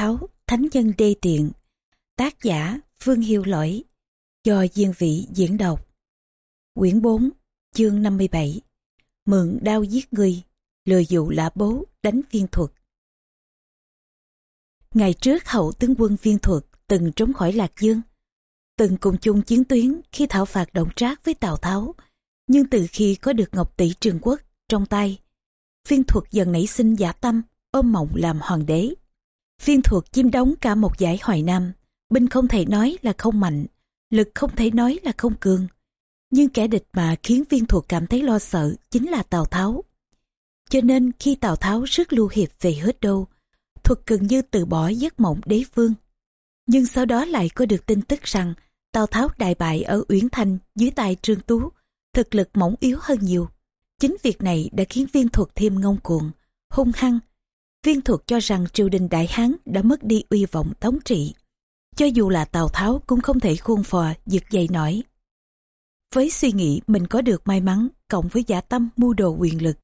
Tháo, Thánh Nhân Đê Tiện. Tác giả Phương Hiệu Lỗi. Do Diên Vị diễn đọc. Quyển 4 Chương 57 Mượn đao giết người Lừa dụ lã bố đánh viên thuật. Ngày trước hậu tướng quân viên thuật từng trốn khỏi Lạc Dương. Từng cùng chung chiến tuyến khi thảo phạt động trác với Tào Tháo. Nhưng từ khi có được Ngọc Tỷ Trường Quốc trong tay viên thuật dần nảy sinh giả tâm ôm mộng làm hoàng đế. Viên thuật chiếm đóng cả một giải hoài nam, binh không thể nói là không mạnh, lực không thể nói là không cường. Nhưng kẻ địch mà khiến viên thuật cảm thấy lo sợ chính là Tào Tháo. Cho nên khi Tào Tháo rước lưu hiệp về hết đô, thuật gần như từ bỏ giấc mộng đế vương. Nhưng sau đó lại có được tin tức rằng Tào Tháo đại bại ở Uyển Thanh dưới tay Trương Tú, thực lực mỏng yếu hơn nhiều. Chính việc này đã khiến viên thuật thêm ngông cuồng, hung hăng Viên thuật cho rằng triều đình Đại Hán đã mất đi uy vọng thống trị. Cho dù là Tào Tháo cũng không thể khuôn phò giật dậy nổi. Với suy nghĩ mình có được may mắn cộng với giả tâm mưu đồ quyền lực,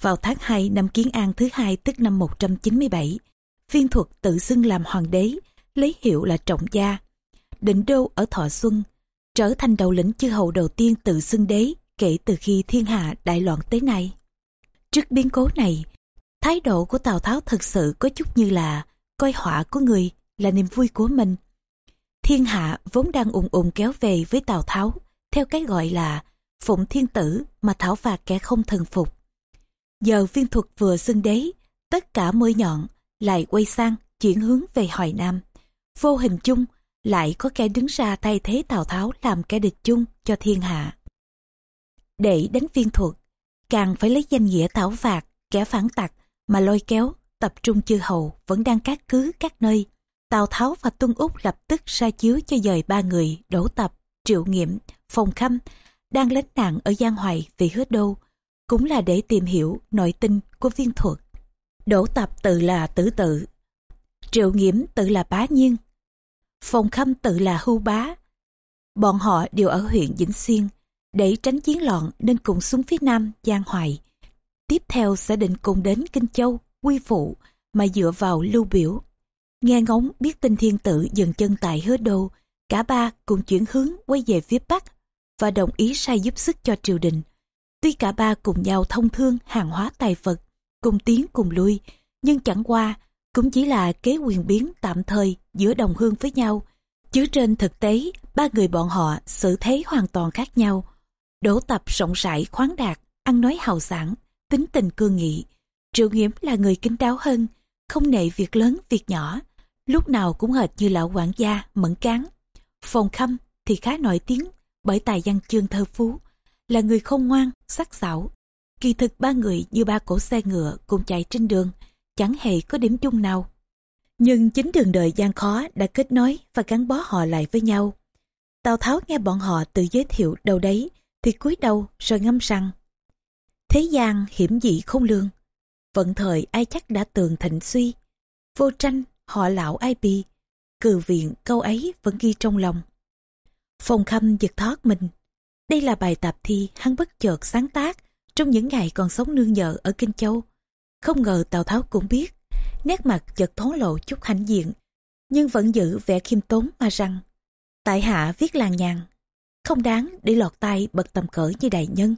vào tháng 2 năm Kiến An thứ hai tức năm 197, viên thuật tự xưng làm hoàng đế, lấy hiệu là Trọng Gia. Định đô ở Thọ Xuân, trở thành đầu lĩnh chư hầu đầu tiên tự xưng đế kể từ khi thiên hạ đại loạn tới nay. Trước biến cố này, Thái độ của Tào Tháo thực sự có chút như là coi họa của người là niềm vui của mình. Thiên hạ vốn đang ủng ủng kéo về với Tào Tháo theo cái gọi là phụng thiên tử mà thảo phạt kẻ không thần phục. Giờ viên thuật vừa xưng đế, tất cả mới nhọn lại quay sang chuyển hướng về Hoài Nam. Vô hình chung lại có kẻ đứng ra thay thế Tào Tháo làm kẻ địch chung cho thiên hạ. Để đánh viên thuật, càng phải lấy danh nghĩa thảo phạt kẻ phản tặc mà lôi kéo, tập trung chư hầu vẫn đang cát cứ các nơi. Tào tháo và tuân úc lập tức ra chiếu cho dời ba người đỗ tập, triệu nghiệm phòng khâm đang lánh nạn ở giang hoài vì hứa đô cũng là để tìm hiểu nội tình của viên thuật. Đỗ tập tự là tử tự, triệu nghiễm tự là bá nhiên phòng khâm tự là hưu bá. Bọn họ đều ở huyện vĩnh xuyên, để tránh chiến loạn nên cùng xuống phía nam giang hoài tiếp theo sẽ định cùng đến Kinh Châu, quy phụ, mà dựa vào lưu biểu. Nghe ngóng biết tin thiên tử dừng chân tại hứa đô, cả ba cùng chuyển hướng quay về phía Bắc và đồng ý sai giúp sức cho triều đình. Tuy cả ba cùng nhau thông thương hàng hóa tài vật, cùng tiến cùng lui, nhưng chẳng qua cũng chỉ là kế quyền biến tạm thời giữa đồng hương với nhau. Chứ trên thực tế, ba người bọn họ xử thế hoàn toàn khác nhau. Đỗ tập rộng rãi khoáng đạt, ăn nói hào sảng, tính tình cương nghị. Triệu Nghiễm là người kính đáo hơn, không nệ việc lớn việc nhỏ, lúc nào cũng hệt như lão quản gia, mẫn cán. Phòng Khâm thì khá nổi tiếng bởi tài văn chương thơ phú, là người không ngoan, sắc sảo. Kỳ thực ba người như ba cỗ xe ngựa cùng chạy trên đường, chẳng hề có điểm chung nào. Nhưng chính đường đời gian khó đã kết nối và gắn bó họ lại với nhau. Tào Tháo nghe bọn họ tự giới thiệu đâu đấy, thì cúi đầu rồi ngâm rằng Thế gian hiểm dị không lường. Vận thời ai chắc đã tường thịnh suy. Vô tranh, họ lão ai bi. Cừ viện câu ấy vẫn ghi trong lòng. Phong khâm giật thoát mình. Đây là bài tạp thi hắn bất chợt sáng tác trong những ngày còn sống nương nhờ ở Kinh Châu. Không ngờ Tào Tháo cũng biết. Nét mặt chợt thốn lộ chút hãnh diện. Nhưng vẫn giữ vẻ khiêm tốn mà rằng. Tại hạ viết làng nhàn. Không đáng để lọt tay bật tầm cỡ như đại nhân.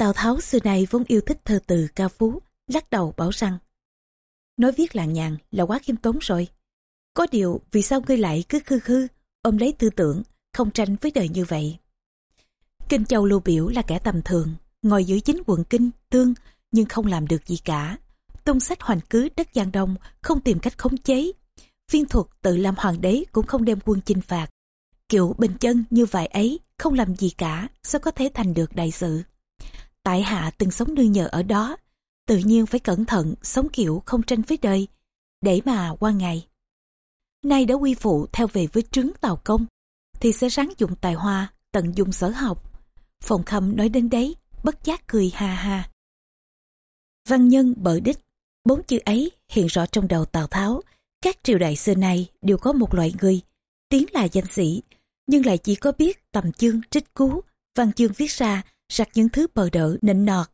Tào Tháo xưa nay vốn yêu thích thơ từ ca phú, lắc đầu bảo rằng Nói viết làng nhàn là quá khiêm tốn rồi. Có điều vì sao ngươi lại cứ khư khư, ôm lấy tư tưởng, không tranh với đời như vậy. Kinh Châu Lưu Biểu là kẻ tầm thường, ngồi giữ chính quận Kinh, Tương, nhưng không làm được gì cả. Tông sách hoành cứ đất Giang Đông, không tìm cách khống chế. Viên thuật tự làm hoàng đế cũng không đem quân chinh phạt. Kiểu bình chân như vậy ấy, không làm gì cả, sao có thể thành được đại sự tại hạ từng sống nương nhờ ở đó. Tự nhiên phải cẩn thận, sống kiểu không tranh với đời, để mà qua ngày. Nay đã quy phụ theo về với trứng tàu công, thì sẽ ráng dụng tài hoa, tận dụng sở học. Phòng khâm nói đến đấy, bất giác cười ha ha. Văn nhân bở đích, bốn chữ ấy hiện rõ trong đầu tào tháo. Các triều đại xưa nay đều có một loại người, tiếng là danh sĩ, nhưng lại chỉ có biết tầm chương trích cú, văn chương viết ra rặt những thứ bờ đỡ nịnh nọt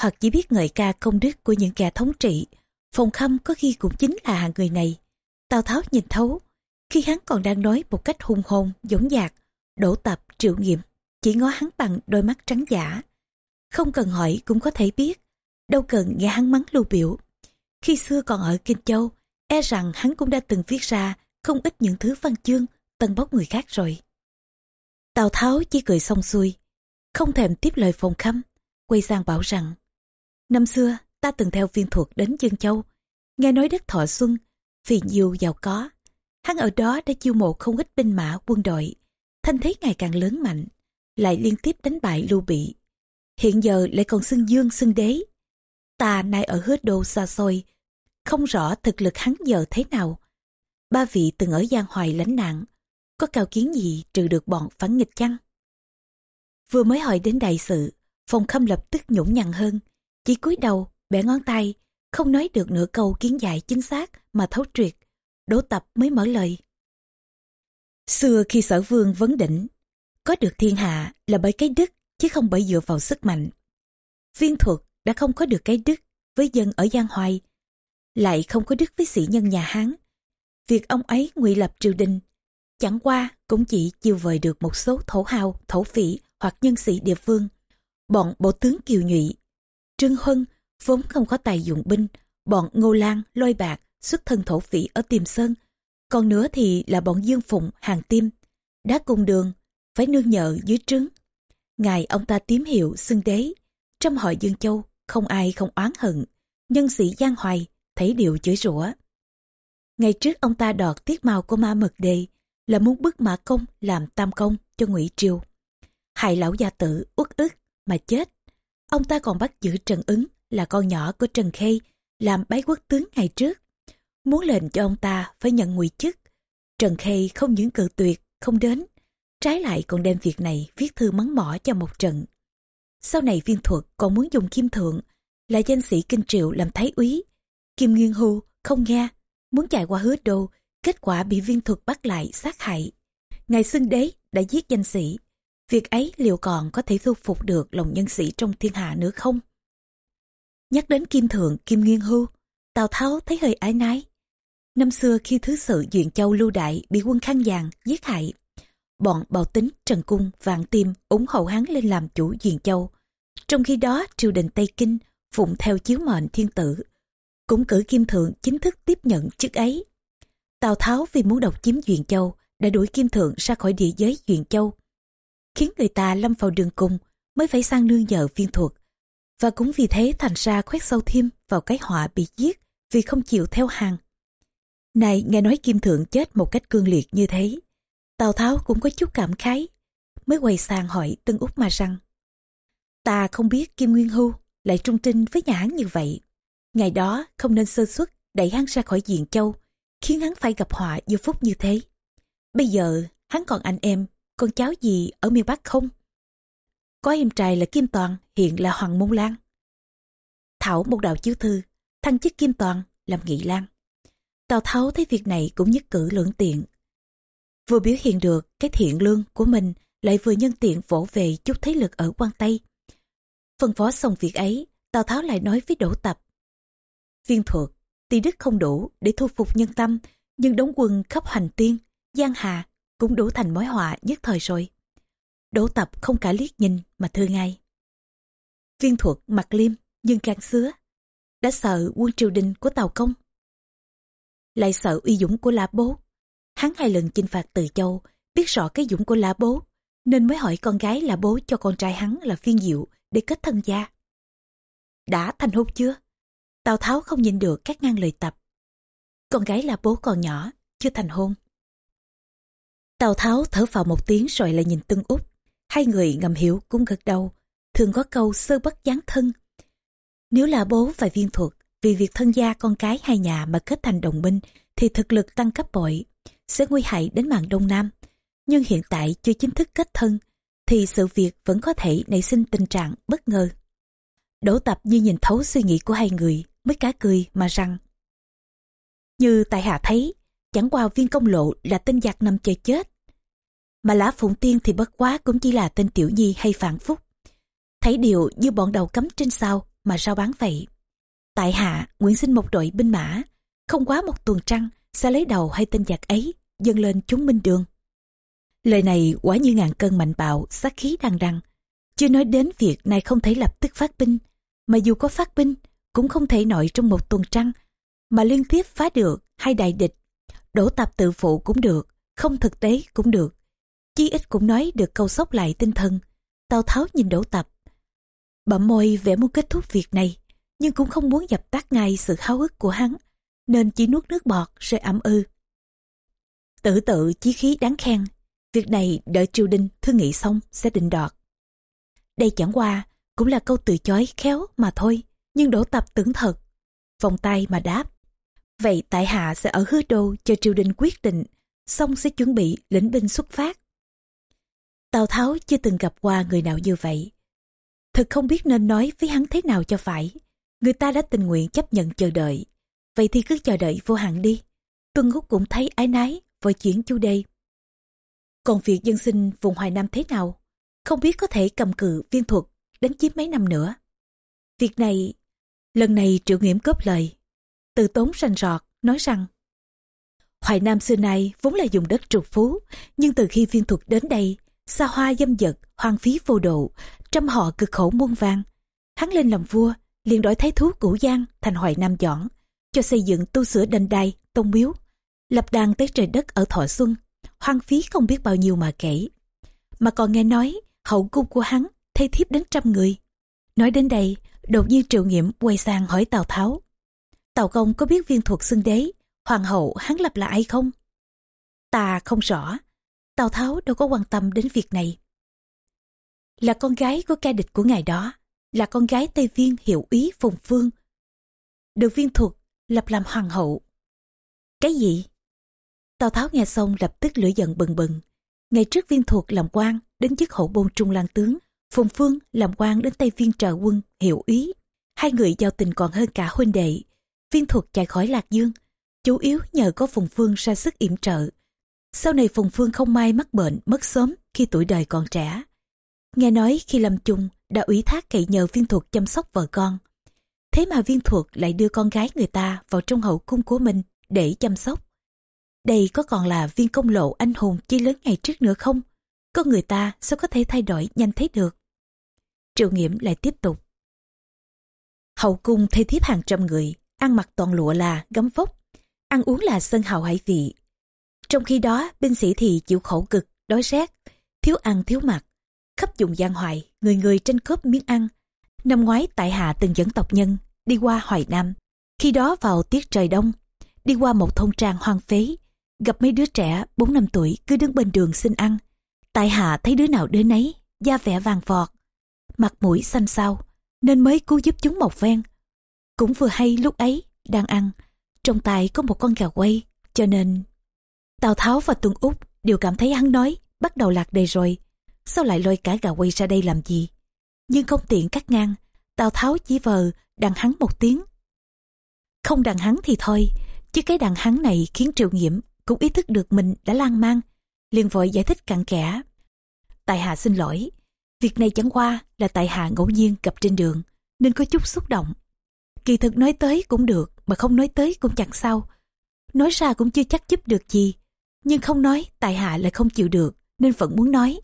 hoặc chỉ biết ngợi ca công đức của những kẻ thống trị phòng khâm có khi cũng chính là hạng người này Tào Tháo nhìn thấu, khi hắn còn đang nói một cách hung hồn, giống dạc, đổ tập, triệu nghiệm, chỉ ngó hắn bằng đôi mắt trắng giả. Không cần hỏi cũng có thể biết, đâu cần nghe hắn mắng lưu biểu. Khi xưa còn ở Kinh Châu, e rằng hắn cũng đã từng viết ra không ít những thứ văn chương tân bốc người khác rồi. Tào Tháo chỉ cười xong xuôi, không thèm tiếp lời phòng khâm, quay sang bảo rằng Năm xưa ta từng theo viên thuật đến Dương Châu, nghe nói đất Thọ Xuân, vì nhiều giàu có. Hắn ở đó đã chiêu mộ không ít binh mã quân đội, thanh thế ngày càng lớn mạnh, lại liên tiếp đánh bại lưu bị. Hiện giờ lại còn xưng dương xưng đế. Ta nay ở hứa đô xa xôi, không rõ thực lực hắn giờ thế nào. Ba vị từng ở Giang Hoài lánh nạn, có cao kiến gì trừ được bọn phản nghịch chăng? Vừa mới hỏi đến đại sự, phòng khâm lập tức nhũng nhằn hơn, chỉ cúi đầu, bẻ ngón tay, không nói được nửa câu kiến giải chính xác mà thấu triệt. Đỗ tập mới mở lời. Xưa khi sở vương vấn đỉnh, có được thiên hạ là bởi cái đức chứ không bởi dựa vào sức mạnh. Viên thuật đã không có được cái đức với dân ở Giang Hoài, lại không có đức với sĩ nhân nhà Hán. Việc ông ấy ngụy lập triều đình, chẳng qua cũng chỉ chiêu vời được một số thổ hào, thổ phỉ hoặc nhân sĩ địa phương. Bọn bộ tướng Kiều Nhụy, Trương Huân vốn không có tài dụng binh, bọn Ngô Lan, Lôi Bạc, xuất thân thổ phỉ ở Tiềm Sơn. Còn nữa thì là bọn Dương Phụng, Hàng Tim, đã cùng đường, phải nương nhờ dưới trướng. Ngài ông ta tím hiệu xưng đế, trong hội Dương Châu không ai không oán hận, nhân sĩ Giang Hoài thấy điều chửi rủa. Ngày trước ông ta đọt tiết màu của ma mật đề là muốn bức mã công làm tam công cho ngụy Triều. Hại lão gia tử uất ức mà chết. Ông ta còn bắt giữ Trần Ứng là con nhỏ của Trần Khê làm bái quốc tướng ngày trước. Muốn lệnh cho ông ta phải nhận ngụy chức. Trần Khê không những cự tuyệt, không đến. Trái lại còn đem việc này viết thư mắng mỏ cho một trận. Sau này viên thuật còn muốn dùng kim thượng là danh sĩ kinh triệu làm thái úy. Kim Nguyên Hưu không nghe, muốn chạy qua hứa đô, kết quả bị viên thuật bắt lại sát hại. Ngài xưng đế đã giết danh sĩ. Việc ấy liệu còn có thể thu phục được lòng nhân sĩ trong thiên hạ nữa không? Nhắc đến Kim Thượng, Kim Nguyên Hưu, Tào Tháo thấy hơi ái nái. Năm xưa khi Thứ sự Duyện Châu Lưu Đại bị quân Khang Giàng giết hại, bọn Bào Tính, Trần Cung, Vạn Tiêm ủng hộ hắn lên làm chủ Duyện Châu. Trong khi đó, triều đình Tây Kinh phụng theo chiếu mệnh thiên tử, cũng cử Kim Thượng chính thức tiếp nhận chức ấy. Tào Tháo vì muốn độc chiếm Duyện Châu đã đuổi Kim Thượng ra khỏi địa giới Duyện Châu, khiến người ta lâm vào đường cùng mới phải sang nương nhờ viên thuật và cũng vì thế thành ra khoét sâu thêm vào cái họa bị giết vì không chịu theo hàng. Này nghe nói Kim Thượng chết một cách cương liệt như thế, Tào Tháo cũng có chút cảm khái, mới quay sang hỏi Tân Úc mà rằng Ta không biết Kim Nguyên Hưu lại trung trinh với nhà hắn như vậy. Ngày đó không nên sơ xuất đẩy hắn ra khỏi diện châu, khiến hắn phải gặp họa vô phúc như thế. Bây giờ hắn còn anh em, con cháu gì ở miền Bắc không? Có em trai là Kim Toàn, hiện là Hoàng Môn Lan. Thảo một đạo chiếu thư, thăng chức Kim Toàn, làm nghị lan. Tào Tháo thấy việc này cũng nhất cử lưỡng tiện. Vừa biểu hiện được cái thiện lương của mình lại vừa nhân tiện vỗ về chút thế lực ở quan Tây. Phân phó xong việc ấy, Tào Tháo lại nói với Đỗ Tập. Viên thuật, tuy đức không đủ để thu phục nhân tâm, nhưng đóng quân khắp hành tiên, Giang Hà cũng đủ thành mối họa nhất thời rồi. Đỗ tập không cả liếc nhìn mà thưa ngay. Viên thuật mặt liêm nhưng càng xứa. Đã sợ quân triều đình của Tàu Công. Lại sợ uy dũng của Lã Bố. Hắn hai lần chinh phạt từ châu, biết rõ cái dũng của Lã Bố, nên mới hỏi con gái Lã Bố cho con trai hắn là phiên diệu để kết thân gia. Đã thành hôn chưa? Tào Tháo không nhìn được các ngang lời tập. Con gái Lã Bố còn nhỏ, chưa thành hôn. Tào Tháo thở vào một tiếng rồi lại nhìn Tân Úc. Hai người ngầm hiểu cũng gật đầu, thường có câu sơ bất gián thân. Nếu là bố và viên thuật, vì việc thân gia con cái hai nhà mà kết thành đồng minh, thì thực lực tăng cấp bội, sẽ nguy hại đến mạng Đông Nam. Nhưng hiện tại chưa chính thức kết thân, thì sự việc vẫn có thể nảy sinh tình trạng bất ngờ. Đỗ tập như nhìn thấu suy nghĩ của hai người, mới cá cười mà rằng Như tại hạ thấy, chẳng qua viên công lộ là tên giặc nằm chờ chết, mà Lã Phụng Tiên thì bất quá cũng chỉ là tên tiểu nhi hay phản phúc. Thấy điều như bọn đầu cấm trên sao mà sao bán vậy. Tại hạ, nguyện xin một đội binh mã, không quá một tuần trăng, sẽ lấy đầu hay tên giặc ấy dâng lên chúng minh đường. Lời này quả như ngàn cân mạnh bạo, sát khí đằng đằng. Chưa nói đến việc này không thể lập tức phát binh, mà dù có phát binh, cũng không thể nội trong một tuần trăng, mà liên tiếp phá được hai đại địch. Đổ tập tự phụ cũng được, không thực tế cũng được. Chí ít cũng nói được câu sốc lại tinh thần. Tào Tháo nhìn đổ tập. Bậm môi vẻ muốn kết thúc việc này, nhưng cũng không muốn dập tắt ngay sự háo hức của hắn, nên chỉ nuốt nước bọt rồi ẩm ừ. ư. Tự tự chí khí đáng khen, việc này đợi triều đình thương nghị xong sẽ định đoạt. Đây chẳng qua cũng là câu từ chối khéo mà thôi, nhưng đổ tập tưởng thật. Vòng tay mà đáp. Vậy tại hạ sẽ ở hứa đô cho triều đình quyết định, xong sẽ chuẩn bị lĩnh binh xuất phát. Tào Tháo chưa từng gặp qua người nào như vậy. Thật không biết nên nói với hắn thế nào cho phải. Người ta đã tình nguyện chấp nhận chờ đợi. Vậy thì cứ chờ đợi vô hạn đi. Tuân Ngúc cũng thấy ái nái, vội chuyển chu đề. Còn việc dân sinh vùng Hoài Nam thế nào? Không biết có thể cầm cự viên thuật đánh chiếm mấy năm nữa. Việc này, lần này triệu nghiễm cướp lời. Từ tốn rành rọt, nói rằng Hoài Nam xưa nay vốn là dùng đất trục phú, nhưng từ khi viên thuật đến đây, xa hoa dâm dật, hoang phí vô độ, trăm họ cực khổ muôn vang. Hắn lên làm vua, liền đổi thái thú cửu giang thành Hoài Nam dõn, cho xây dựng tu sửa đền đài, tông miếu, lập đàn tới trời đất ở Thọ Xuân, hoang phí không biết bao nhiêu mà kể. Mà còn nghe nói, hậu cung của hắn thay thiếp đến trăm người. Nói đến đây, đột nhiên triệu nghiệm quay sang hỏi Tào Tháo. Tào Công có biết viên thuật xưng đế, hoàng hậu hắn lập là ai không? Ta không rõ. Tào Tháo đâu có quan tâm đến việc này. Là con gái của ca địch của ngài đó, là con gái Tây Viên hiệu ý Phùng Phương. Được viên thuật lập làm hoàng hậu. Cái gì? Tào Tháo nghe xong lập tức lửa giận bừng bừng. Ngày trước viên thuật làm quan đến chức hậu bôn trung lang tướng, Phùng Phương làm quan đến Tây Viên trợ quân, hiệu ý. Hai người giao tình còn hơn cả huynh đệ. Viên thuật chạy khỏi Lạc Dương, chủ yếu nhờ có Phùng Phương ra sức yểm trợ. Sau này Phùng Phương không may mắc bệnh, mất sớm khi tuổi đời còn trẻ. Nghe nói khi lâm chung đã ủy thác cậy nhờ viên thuật chăm sóc vợ con. Thế mà viên thuật lại đưa con gái người ta vào trong hậu cung của mình để chăm sóc. Đây có còn là viên công lộ anh hùng chi lớn ngày trước nữa không? Con người ta sao có thể thay đổi nhanh thế được? Triệu nghiệm lại tiếp tục. Hậu cung thay thiếp hàng trăm người, ăn mặc toàn lụa là gấm vóc, ăn uống là sân hào hải vị. Trong khi đó, binh sĩ thì chịu khổ cực, đói rét, thiếu ăn thiếu mặc. Khắp vùng giang hoài, người người tranh cướp miếng ăn. Năm ngoái tại hạ từng dẫn tộc nhân đi qua Hoài Nam. Khi đó vào tiết trời đông, đi qua một thôn trang hoang phế, gặp mấy đứa trẻ 4 năm tuổi cứ đứng bên đường xin ăn. Tại hạ thấy đứa nào đứa nấy, da vẻ vàng vọt, mặt mũi xanh xao, nên mới cứu giúp chúng một ven. Cũng vừa hay lúc ấy, đang ăn, trong tay có một con gà quay, cho nên... Tào Tháo và Tuân Úc đều cảm thấy hắn nói, bắt đầu lạc đề rồi. Sao lại lôi cả gà quay ra đây làm gì? Nhưng không tiện cắt ngang, Tào Tháo chỉ vờ đàn hắn một tiếng. Không đàn hắn thì thôi, chứ cái đàn hắn này khiến triệu nghiệm cũng ý thức được mình đã lan man, liền vội giải thích cặn kẽ. Tại hạ xin lỗi, việc này chẳng qua là tại hạ ngẫu nhiên gặp trên đường, nên có chút xúc động. Kỳ thực nói tới cũng được, mà không nói tới cũng chẳng sao. Nói ra cũng chưa chắc giúp được gì, nhưng không nói tại hạ lại không chịu được, nên vẫn muốn nói.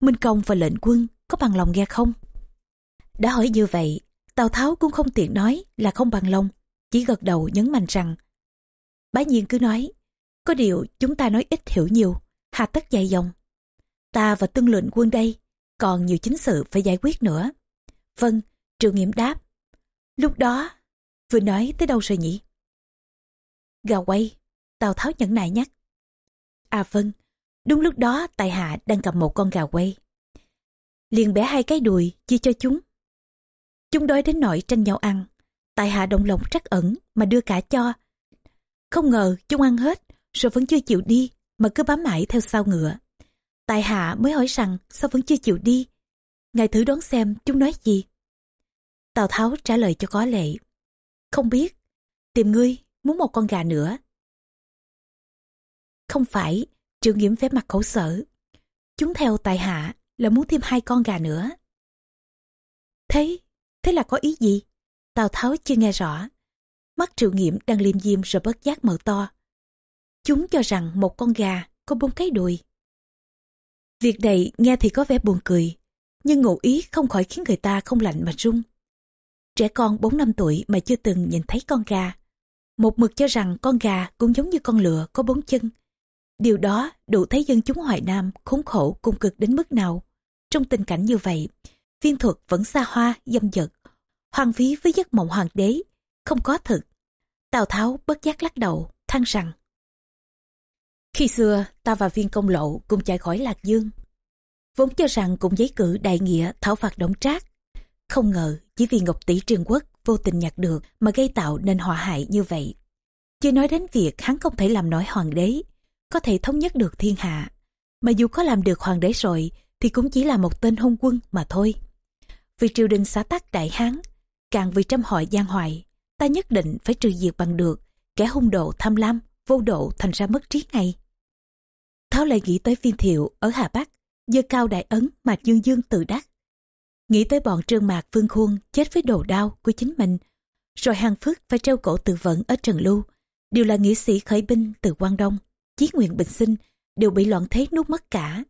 Minh Công và lệnh quân có bằng lòng nghe không? Đã hỏi như vậy, Tào Tháo cũng không tiện nói là không bằng lòng, chỉ gật đầu nhấn mạnh rằng Bá nhiên cứ nói, có điều chúng ta nói ít hiểu nhiều, hà tất dài dòng. Ta và tương lệnh quân đây, còn nhiều chính sự phải giải quyết nữa. Vâng, Trường nghiệm đáp. Lúc đó, vừa nói tới đâu rồi nhỉ? Gà quay, Tào Tháo nhẫn nại nhắc. À vâng, đúng lúc đó tại hạ đang cầm một con gà quay. Liền bẻ hai cái đùi chia cho chúng. Chúng đói đến nỗi tranh nhau ăn. Tại hạ động lòng trắc ẩn mà đưa cả cho. Không ngờ chúng ăn hết rồi vẫn chưa chịu đi mà cứ bám mãi theo sau ngựa. Tại hạ mới hỏi rằng sao vẫn chưa chịu đi. Ngài thử đoán xem chúng nói gì. Tào Tháo trả lời cho có lệ. Không biết, tìm ngươi muốn một con gà nữa. Không phải, triệu nghiễm vẻ mặt khổ sở. Chúng theo tại hạ là muốn thêm hai con gà nữa. Thế, thế là có ý gì? Tào Tháo chưa nghe rõ. Mắt triệu nghiệm đang liêm diêm rồi bất giác mở to. Chúng cho rằng một con gà có bốn cái đùi. Việc này nghe thì có vẻ buồn cười, nhưng ngụ ý không khỏi khiến người ta không lạnh mà run. Trẻ con 4 năm tuổi mà chưa từng nhìn thấy con gà. Một mực cho rằng con gà cũng giống như con lừa có bốn chân. Điều đó đủ thấy dân chúng Hoài Nam khốn khổ cùng cực đến mức nào. Trong tình cảnh như vậy, viên thuật vẫn xa hoa, dâm dật, hoang phí với giấc mộng hoàng đế, không có thực. Tào Tháo bất giác lắc đầu, than rằng Khi xưa, ta và viên công lộ cùng chạy khỏi Lạc Dương. Vốn cho rằng cùng giấy cử đại nghĩa thảo phạt động trác. Không ngờ, chỉ vì Ngọc Tỷ Trường Quốc vô tình nhặt được mà gây tạo nên họa hại như vậy. Chưa nói đến việc hắn không thể làm nổi hoàng đế, có thể thống nhất được thiên hạ. Mà dù có làm được hoàng đế rồi, thì cũng chỉ là một tên hung quân mà thôi. Vì triều đình xã tắc đại hán, càng vì trăm hội gian hoại, ta nhất định phải trừ diệt bằng được kẻ hung độ tham lam, vô độ thành ra mất trí ngay. Tháo lại nghĩ tới viên thiệu ở Hà Bắc, dơ cao đại ấn mà dương dương tự đắc. Nghĩ tới bọn trương mạc vương khuôn chết với đồ đao của chính mình, rồi hàng phước phải treo cổ tự vẫn ở Trần Lưu, đều là nghĩa sĩ khởi binh từ Quang Đông, chí nguyện bình sinh, đều bị loạn thế nuốt mất cả.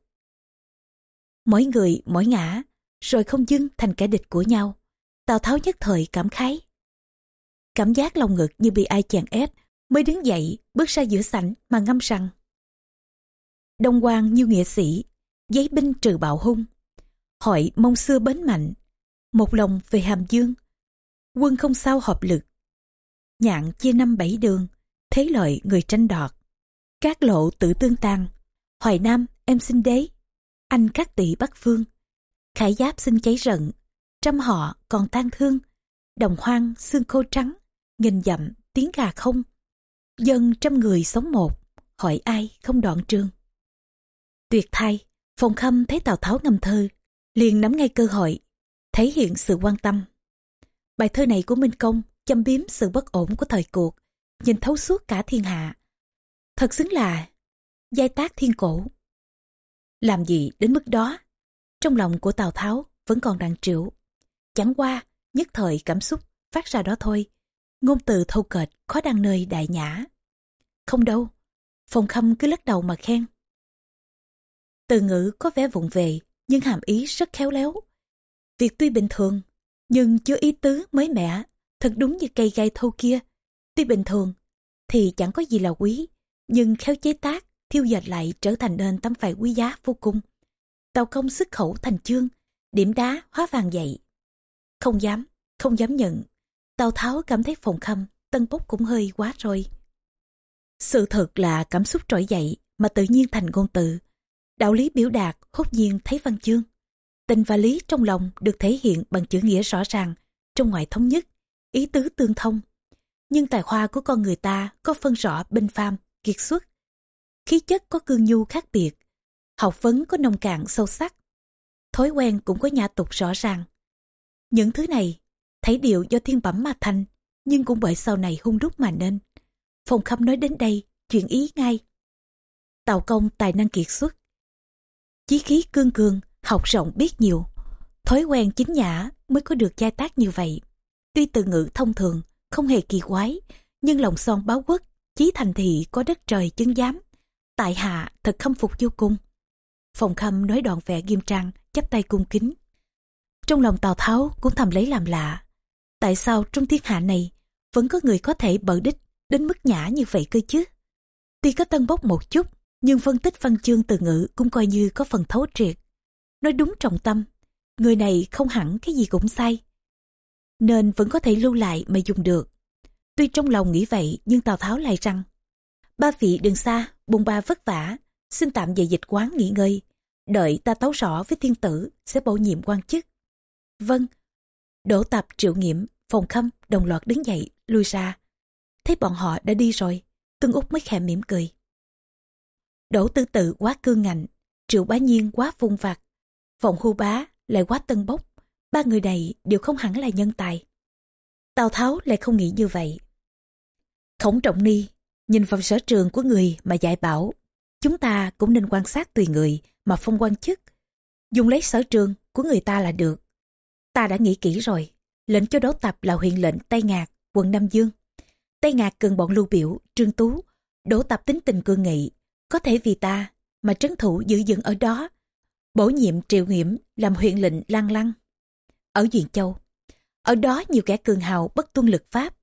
Mỗi người, mỗi ngã, rồi không dưng thành kẻ địch của nhau. Tào Tháo nhất thời cảm khái. Cảm giác lòng ngực như bị ai chèn ép, mới đứng dậy, bước ra giữa sảnh mà ngâm rằng. Đông quan như nghĩa sĩ, giấy binh trừ bạo hung. Hội mông xưa bến mạnh, một lòng về hàm dương. Quân không sao hợp lực. Nhạn chia năm bảy đường, thế lợi người tranh đoạt Các lộ tự tương tàn. Hoài Nam, em xin đế. Anh các tỷ Bắc Phương. Khải giáp xin cháy rận. Trăm họ còn tan thương. Đồng hoang xương khô trắng. Nghìn dặm tiếng gà không. Dân trăm người sống một. Hỏi ai không đoạn trường Tuyệt thay, Phòng Khâm thấy Tào Tháo ngâm thơ, liền nắm ngay cơ hội, thể hiện sự quan tâm. Bài thơ này của Minh Công châm biếm sự bất ổn của thời cuộc, nhìn thấu suốt cả thiên hạ. Thật xứng là giai tác thiên cổ. Làm gì đến mức đó? Trong lòng của Tào Tháo vẫn còn đang triệu. Chẳng qua, nhất thời cảm xúc phát ra đó thôi. Ngôn từ thô kệch khó đăng nơi đại nhã. Không đâu, Phòng Khâm cứ lắc đầu mà khen. Từ ngữ có vẻ vụng về, nhưng hàm ý rất khéo léo. Việc tuy bình thường, nhưng chưa ý tứ mới mẻ, thật đúng như cây gai thâu kia. Tuy bình thường, thì chẳng có gì là quý, nhưng khéo chế tác, thiêu dệt lại trở thành nên tấm vải quý giá vô cùng. Tàu công xuất khẩu thành chương, điểm đá hóa vàng dậy. Không dám, không dám nhận. Tào Tháo cảm thấy phòng khâm, tân bốc cũng hơi quá rồi. Sự thật là cảm xúc trỗi dậy mà tự nhiên thành ngôn từ. Đạo lý biểu đạt hốt nhiên thấy văn chương. Tình và lý trong lòng được thể hiện bằng chữ nghĩa rõ ràng, trong ngoại thống nhất, ý tứ tương thông. Nhưng tài hoa của con người ta có phân rõ bên phàm, kiệt xuất. Khí chất có cương nhu khác biệt, học vấn có nông cạn sâu sắc. Thói quen cũng có nhà tục rõ ràng. Những thứ này, thấy điệu do thiên bẩm mà thành, nhưng cũng bởi sau này hung đúc mà nên. Phòng khâm nói đến đây, chuyện ý ngay. Tào công tài năng kiệt xuất, chí khí cương cường, học rộng biết nhiều. Thói quen chính nhã mới có được giai tác như vậy. Tuy từ ngữ thông thường, không hề kỳ quái, nhưng lòng son báo quốc, chí thành thị có đất trời chứng giám. Tại hạ thật khâm phục vô cùng. Phòng khâm nói đoạn vẻ nghiêm trang, chắp tay cung kính. Trong lòng Tào Tháo cũng thầm lấy làm lạ. Tại sao trong thiên hạ này vẫn có người có thể bợ đích đến mức nhã như vậy cơ chứ? Tuy có tân bốc một chút, nhưng phân tích văn chương từ ngữ cũng coi như có phần thấu triệt. Nói đúng trọng tâm, người này không hẳn cái gì cũng sai. Nên vẫn có thể lưu lại mà dùng được. Tuy trong lòng nghĩ vậy nhưng Tào Tháo lại rằng Ba vị đừng xa, bùng ba vất vả, xin tạm về dịch quán nghỉ ngơi. Đợi ta tấu rõ với thiên tử sẽ bổ nhiệm quan chức. Vâng, đổ tập triệu nghiệm, phòng khâm đồng loạt đứng dậy, lui ra. Thấy bọn họ đã đi rồi, Tương Úc mới khẽ mỉm cười. Đỗ tư tự quá cương ngạnh, triệu bá nhiên quá vung vặt, vọng hưu bá lại quá tân bốc. Ba người này đều không hẳn là nhân tài. Tào Tháo lại không nghĩ như vậy. Khổng trọng ni, nhìn vào sở trường của người mà dạy bảo, chúng ta cũng nên quan sát tùy người mà phong quan chức. Dùng lấy sở trường của người ta là được. Ta đã nghĩ kỹ rồi, lệnh cho đấu tập là huyện lệnh Tây Ngạc, quận Nam Dương. Tây Ngạc cần bọn lưu biểu, Trương Tú, đỗ tập tính tình cương nghị, có thể vì ta mà trấn thủ giữ vững ở đó, bổ nhiệm triệu nghiễm làm huyện lệnh lang lăng. Ở Duyện Châu, ở đó nhiều kẻ cường hào bất tuân lực pháp,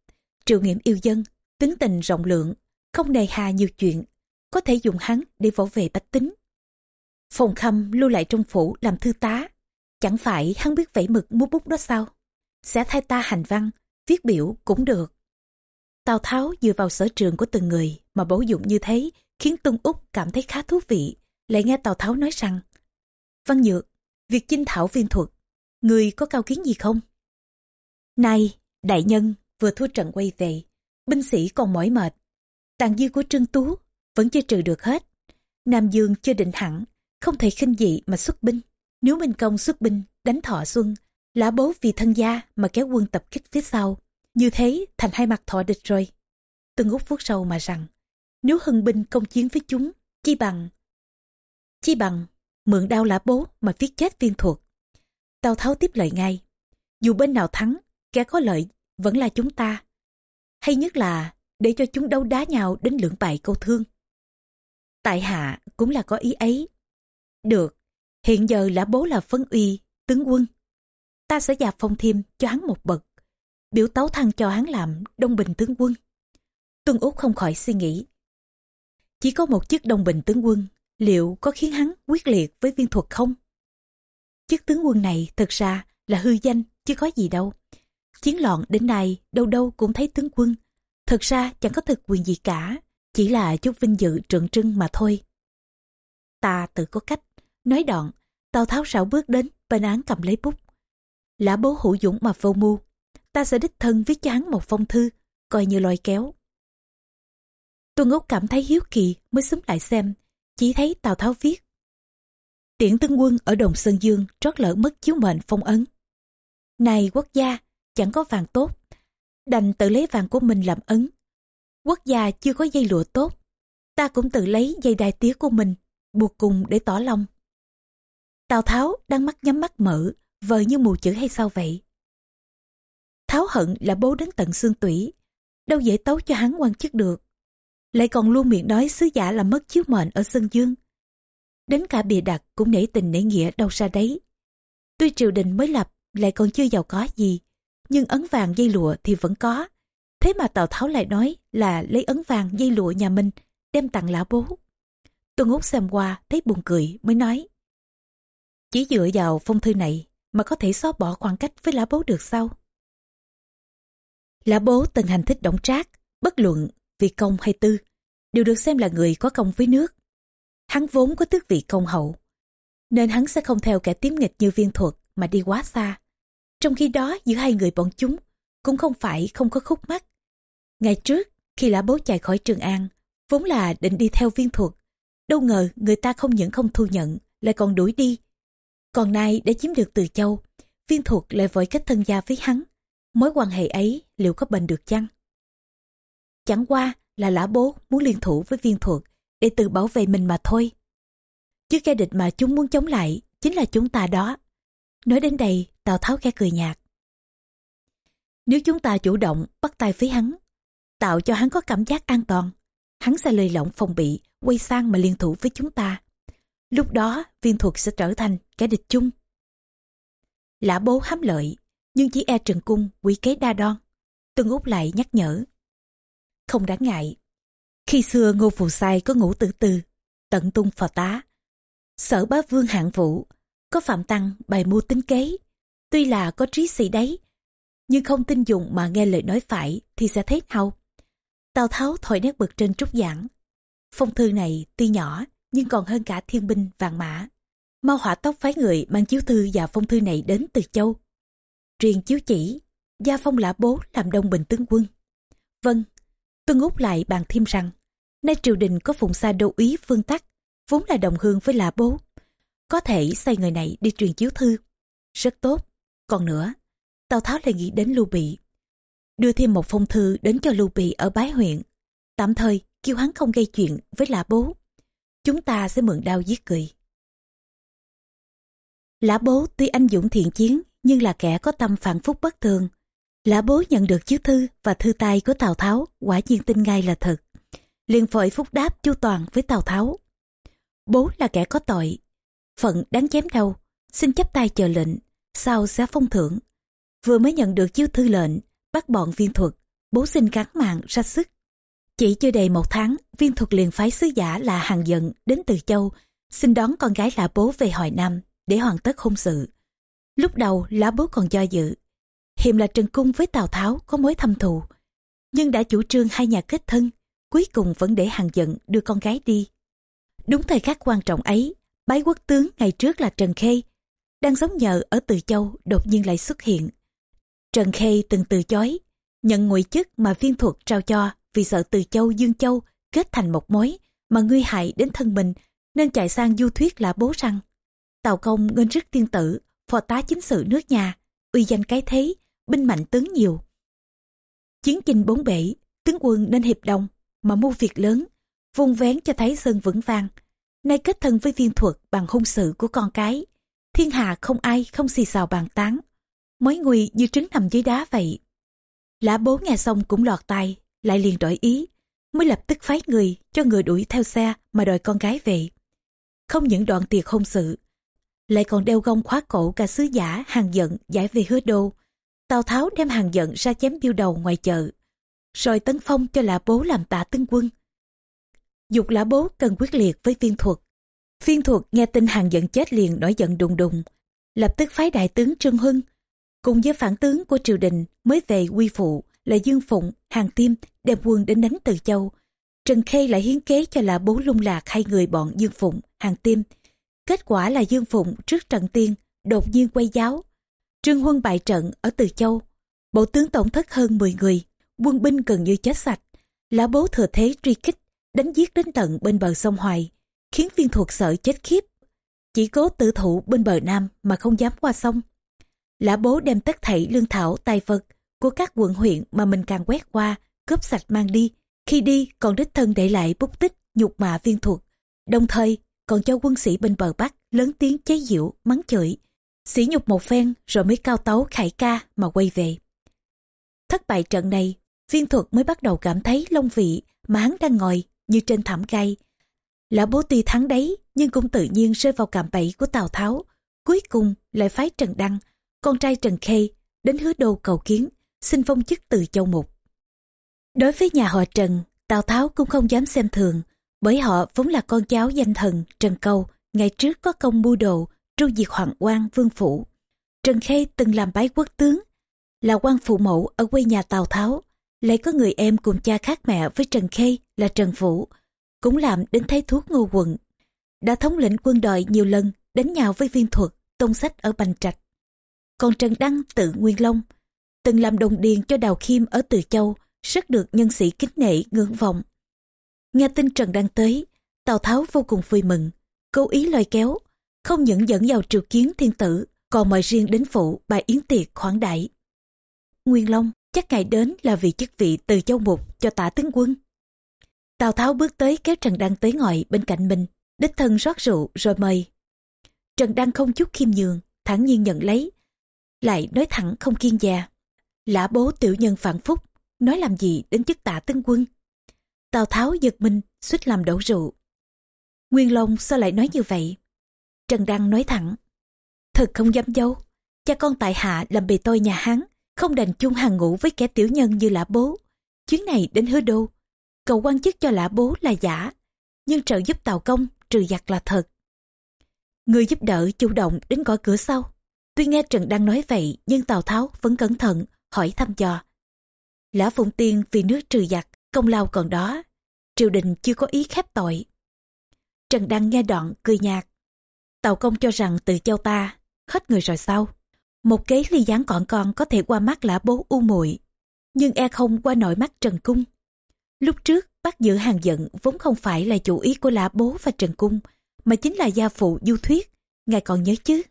triệu nghiễm yêu dân, tính tình rộng lượng, không nề hà nhiều chuyện, có thể dùng hắn để bảo vệ bách tính. Phòng khâm lưu lại trong phủ làm thư tá, chẳng phải hắn biết vẫy mực mua bút đó sao? Sẽ thay ta hành văn, viết biểu cũng được. Tào Tháo dựa vào sở trường của từng người mà bổ dụng như thế khiến Tung Úc cảm thấy khá thú vị, lại nghe Tào Tháo nói rằng Văn Nhược, việc chinh thảo viên thuật, người có cao kiến gì không? Này, đại nhân vừa thua trận quay về, binh sĩ còn mỏi mệt. Tàn dư của Trương Tú vẫn chưa trừ được hết. Nam Dương chưa định hẳn, không thể khinh dị mà xuất binh. Nếu Minh Công xuất binh, đánh thọ xuân, lã bố vì thân gia mà kéo quân tập kích phía sau. Như thế thành hai mặt thọ địch rồi. Từng út vuốt sâu mà rằng, nếu hưng binh công chiến với chúng, chi bằng. Chi bằng, mượn đao lã bố mà viết chết viên thuật. Tào Tháo tiếp lời ngay. Dù bên nào thắng, kẻ có lợi vẫn là chúng ta. Hay nhất là để cho chúng đấu đá nhau đến lưỡng bại câu thương. Tại hạ cũng là có ý ấy. Được, hiện giờ lã bố là phấn uy, tướng quân. Ta sẽ dạp phong thêm cho hắn một bậc. Biểu tấu thăng cho hắn làm đông bình tướng quân. Tuân Úc không khỏi suy nghĩ. Chỉ có một chiếc đông bình tướng quân, liệu có khiến hắn quyết liệt với viên thuật không? chiếc tướng quân này thật ra là hư danh chứ có gì đâu. Chiến loạn đến nay đâu đâu cũng thấy tướng quân. Thật ra chẳng có thực quyền gì cả, chỉ là chút vinh dự trượng trưng mà thôi. Ta tự có cách, nói đoạn, Tào Tháo sảo bước đến, bên án cầm lấy bút. Lã bố hữu dũng mà vô mưu, ta sẽ đích thân viết cho hắn một phong thư, coi như lôi kéo. Tuân Úc cảm thấy hiếu kỳ mới xúm lại xem, chỉ thấy Tào Tháo viết. Tiễn tướng quân ở Đồng Sơn Dương trót lỡ mất chiếu mệnh phong ấn. Này quốc gia, chẳng có vàng tốt, đành tự lấy vàng của mình làm ấn. Quốc gia chưa có dây lụa tốt, ta cũng tự lấy dây đai tía của mình, buộc cùng để tỏ lòng. Tào Tháo đang mắt nhắm mắt mở, vờ như mù chữ hay sao vậy? Tháo hận là bố đến tận xương tủy, đâu dễ tấu cho hắn quan chức được. Lại còn luôn miệng nói sứ giả là mất chiếu mệnh ở Sơn Dương. Đến cả bìa đặt cũng nể tình nể nghĩa đâu ra đấy. Tuy triều đình mới lập lại còn chưa giàu có gì, nhưng ấn vàng dây lụa thì vẫn có. Thế mà Tào Tháo lại nói là lấy ấn vàng dây lụa nhà mình đem tặng lão bố. Tuân Úc xem qua thấy buồn cười mới nói. Chỉ dựa vào phong thư này mà có thể xóa bỏ khoảng cách với lão bố được sao? Lã bố từng hành thích động trác, bất luận vì công hay tư, đều được xem là người có công với nước. Hắn vốn có tước vị công hậu, nên hắn sẽ không theo kẻ tiếm nghịch như viên thuật mà đi quá xa. Trong khi đó giữa hai người bọn chúng cũng không phải không có khúc mắc. Ngày trước, khi lã bố chạy khỏi Trường An, vốn là định đi theo viên thuật. Đâu ngờ người ta không những không thu nhận, lại còn đuổi đi. Còn nay đã chiếm được từ châu, viên thuật lại vội kết thân gia với hắn. Mối quan hệ ấy liệu có bền được chăng? Chẳng qua là lã bố muốn liên thủ với viên thuật để tự bảo vệ mình mà thôi. Chứ kẻ địch mà chúng muốn chống lại chính là chúng ta đó. Nói đến đây, Tào Tháo khẽ cười nhạt. Nếu chúng ta chủ động bắt tay với hắn, tạo cho hắn có cảm giác an toàn, hắn sẽ lơi lỏng phòng bị, quay sang mà liên thủ với chúng ta. Lúc đó, viên thuật sẽ trở thành kẻ địch chung. Lã bố hám lợi, nhưng chỉ e trần cung quý kế đa đoan. Tương Úc lại nhắc nhở. Không đáng ngại. Khi xưa Ngô Phù Sai có ngũ tử tư, tận tung phò tá. Sở bá vương hạng vũ, có phạm tăng bày mưu tính kế. Tuy là có trí sĩ đấy, nhưng không tin dùng mà nghe lời nói phải thì sẽ thế nào? Tào Tháo thổi nét bực trên trúc giảng. Phong thư này tuy nhỏ nhưng còn hơn cả thiên binh vàng mã. Mau hỏa tốc phái người mang chiếu thư và phong thư này đến từ châu. Truyền chiếu chỉ, gia phong lã bố làm đông bình tướng quân. Vâng, Tuân Úc lại bàn thêm rằng, nay triều đình có phụng xa đô úy vương tắc, vốn là đồng hương với lạ bố. Có thể xây người này đi truyền chiếu thư. Rất tốt. Còn nữa, Tào Tháo lại nghĩ đến Lưu Bị. Đưa thêm một phong thư đến cho Lưu Bị ở Bái huyện. Tạm thời, kêu hắn không gây chuyện với lạ bố. Chúng ta sẽ mượn đao giết cười. Lã bố tuy anh dũng thiện chiến, nhưng là kẻ có tâm phản phúc bất thường. Lã bố nhận được chiếu thư và thư tay của Tào Tháo quả nhiên tin ngay là thật. liền phổi phúc đáp chu toàn với Tào Tháo. Bố là kẻ có tội, phận đáng chém đầu, xin chấp tay chờ lệnh, sau sẽ phong thưởng. Vừa mới nhận được chiếu thư lệnh, bắt bọn viên thuật, bố xin gắn mạng ra sức. Chỉ chưa đầy một tháng, viên thuật liền phái sứ giả là hàng giận đến từ châu, xin đón con gái lã bố về hỏi năm để hoàn tất hôn sự. Lúc đầu lá bố còn do dự. Hiềm là Trần Cung với Tào Tháo có mối thâm thù, nhưng đã chủ trương hai nhà kết thân, cuối cùng vẫn để hàng giận đưa con gái đi. Đúng thời khắc quan trọng ấy, bái quốc tướng ngày trước là Trần Khê, đang sống nhờ ở Từ Châu đột nhiên lại xuất hiện. Trần Khê từng từ chối, nhận ngụy chức mà viên thuật trao cho vì sợ Từ Châu Dương Châu kết thành một mối mà nguy hại đến thân mình nên chạy sang du thuyết là bố rằng Tào công nghênh rước tiên tử, phò tá chính sự nước nhà, uy danh cái thế, binh mạnh tướng nhiều. Chiến chinh bốn bể, tướng quân nên hiệp đồng, mà mưu việc lớn, vung vén cho thấy sơn vững vang Nay kết thân với viên thuật bằng hôn sự của con cái, thiên hạ không ai không xì xào bàn tán. Mối nguy như trứng nằm dưới đá vậy. Lã bố nghe xong cũng lọt tay, lại liền đổi ý, mới lập tức phái người cho người đuổi theo xe mà đòi con gái về. Không những đoạn tiệc hôn sự, lại còn đeo gông khóa cổ cả sứ giả hàng giận giải về hứa đô. Tào Tháo đem hàng giận ra chém biêu đầu ngoài chợ, rồi tấn phong cho lã bố làm tạ tướng quân. Dục lã bố cần quyết liệt với viên thuật. Viên thuật nghe tin hàng giận chết liền nổi giận đùng đùng, lập tức phái đại tướng Trương Hưng, cùng với phản tướng của triều đình mới về quy phụ là Dương Phụng, Hàng Tiêm đem quân đến đánh Từ Châu. Trần Khê lại hiến kế cho là bố lung lạc hai người bọn Dương Phụng, Hàng Tiêm. Kết quả là Dương Phụng trước Trần Tiên đột nhiên quay giáo. Trương Huân bại trận ở Từ Châu. Bộ tướng tổn thất hơn 10 người, quân binh gần như chết sạch. Lã bố thừa thế truy kích, đánh giết đến tận bên bờ sông Hoài, khiến viên thuộc sợ chết khiếp. Chỉ cố tự thủ bên bờ Nam mà không dám qua sông. Lã bố đem tất thảy lương thảo tài vật của các quận huyện mà mình càng quét qua, cướp sạch mang đi. Khi đi còn đích thân để lại bút tích nhục mạ viên thuộc Đồng thời còn cho quân sĩ bên bờ Bắc lớn tiếng chế giễu, mắng chửi. Sỉ nhục một phen rồi mới cao tấu khải ca mà quay về. Thất bại trận này, viên thuật mới bắt đầu cảm thấy long vị mà hắn đang ngồi như trên thảm gai. Lão bố tuy thắng đấy nhưng cũng tự nhiên rơi vào cạm bẫy của Tào Tháo. Cuối cùng lại phái Trần Đăng, con trai Trần Khê, đến hứa đô cầu kiến, xin phong chức từ châu mục. Đối với nhà họ Trần, Tào Tháo cũng không dám xem thường, bởi họ vốn là con cháu danh thần Trần Câu, ngày trước có công mưu đồ, tru diệt hoàng quan vương phủ. Trần Khê từng làm bái quốc tướng, là quan phụ mẫu ở quê nhà Tào Tháo, lại có người em cùng cha khác mẹ với Trần Khê là Trần Vũ, cũng làm đến thái thuốc ngô quận. Đã thống lĩnh quân đội nhiều lần đánh nhau với viên thuật, tôn sách ở Bành Trạch. Còn Trần Đăng tự Nguyên Long, từng làm đồng điền cho Đào Khiêm ở Từ Châu, rất được nhân sĩ kính nể ngưỡng vọng. Nghe tin Trần Đăng tới, Tào Tháo vô cùng vui mừng, cố ý lôi kéo, không những dẫn vào triều kiến thiên tử, còn mời riêng đến phụ bài yến tiệc khoản đại. Nguyên Long chắc ngày đến là vì chức vị từ châu mục cho tả tướng quân. Tào Tháo bước tới kéo Trần Đăng tới ngồi bên cạnh mình, đích thân rót rượu rồi mời. Trần Đăng không chút khiêm nhường, thản nhiên nhận lấy, lại nói thẳng không kiên già. Lã bố tiểu nhân phản phúc, nói làm gì đến chức tả tướng quân. Tào Tháo giật mình, suýt làm đổ rượu. Nguyên Long sao lại nói như vậy? Trần Đăng nói thẳng. Thật không dám dâu, cha con tại hạ làm bề tôi nhà Hán, không đành chung hàng ngũ với kẻ tiểu nhân như lã bố. Chuyến này đến hứa đô, cầu quan chức cho lã bố là giả, nhưng trợ giúp tàu công trừ giặc là thật. Người giúp đỡ chủ động đến gõ cửa sau. Tuy nghe Trần Đăng nói vậy, nhưng Tào Tháo vẫn cẩn thận, hỏi thăm dò. Lã Phụng Tiên vì nước trừ giặc, công lao còn đó. Triều đình chưa có ý khép tội. Trần Đăng nghe đoạn, cười nhạt tàu công cho rằng tự châu ta, hết người rồi sao? Một kế ly gián còn con có thể qua mắt lã bố u muội nhưng e không qua nổi mắt Trần Cung. Lúc trước, bắt giữ hàng giận vốn không phải là chủ ý của lã bố và Trần Cung, mà chính là gia phụ du thuyết. Ngài còn nhớ chứ?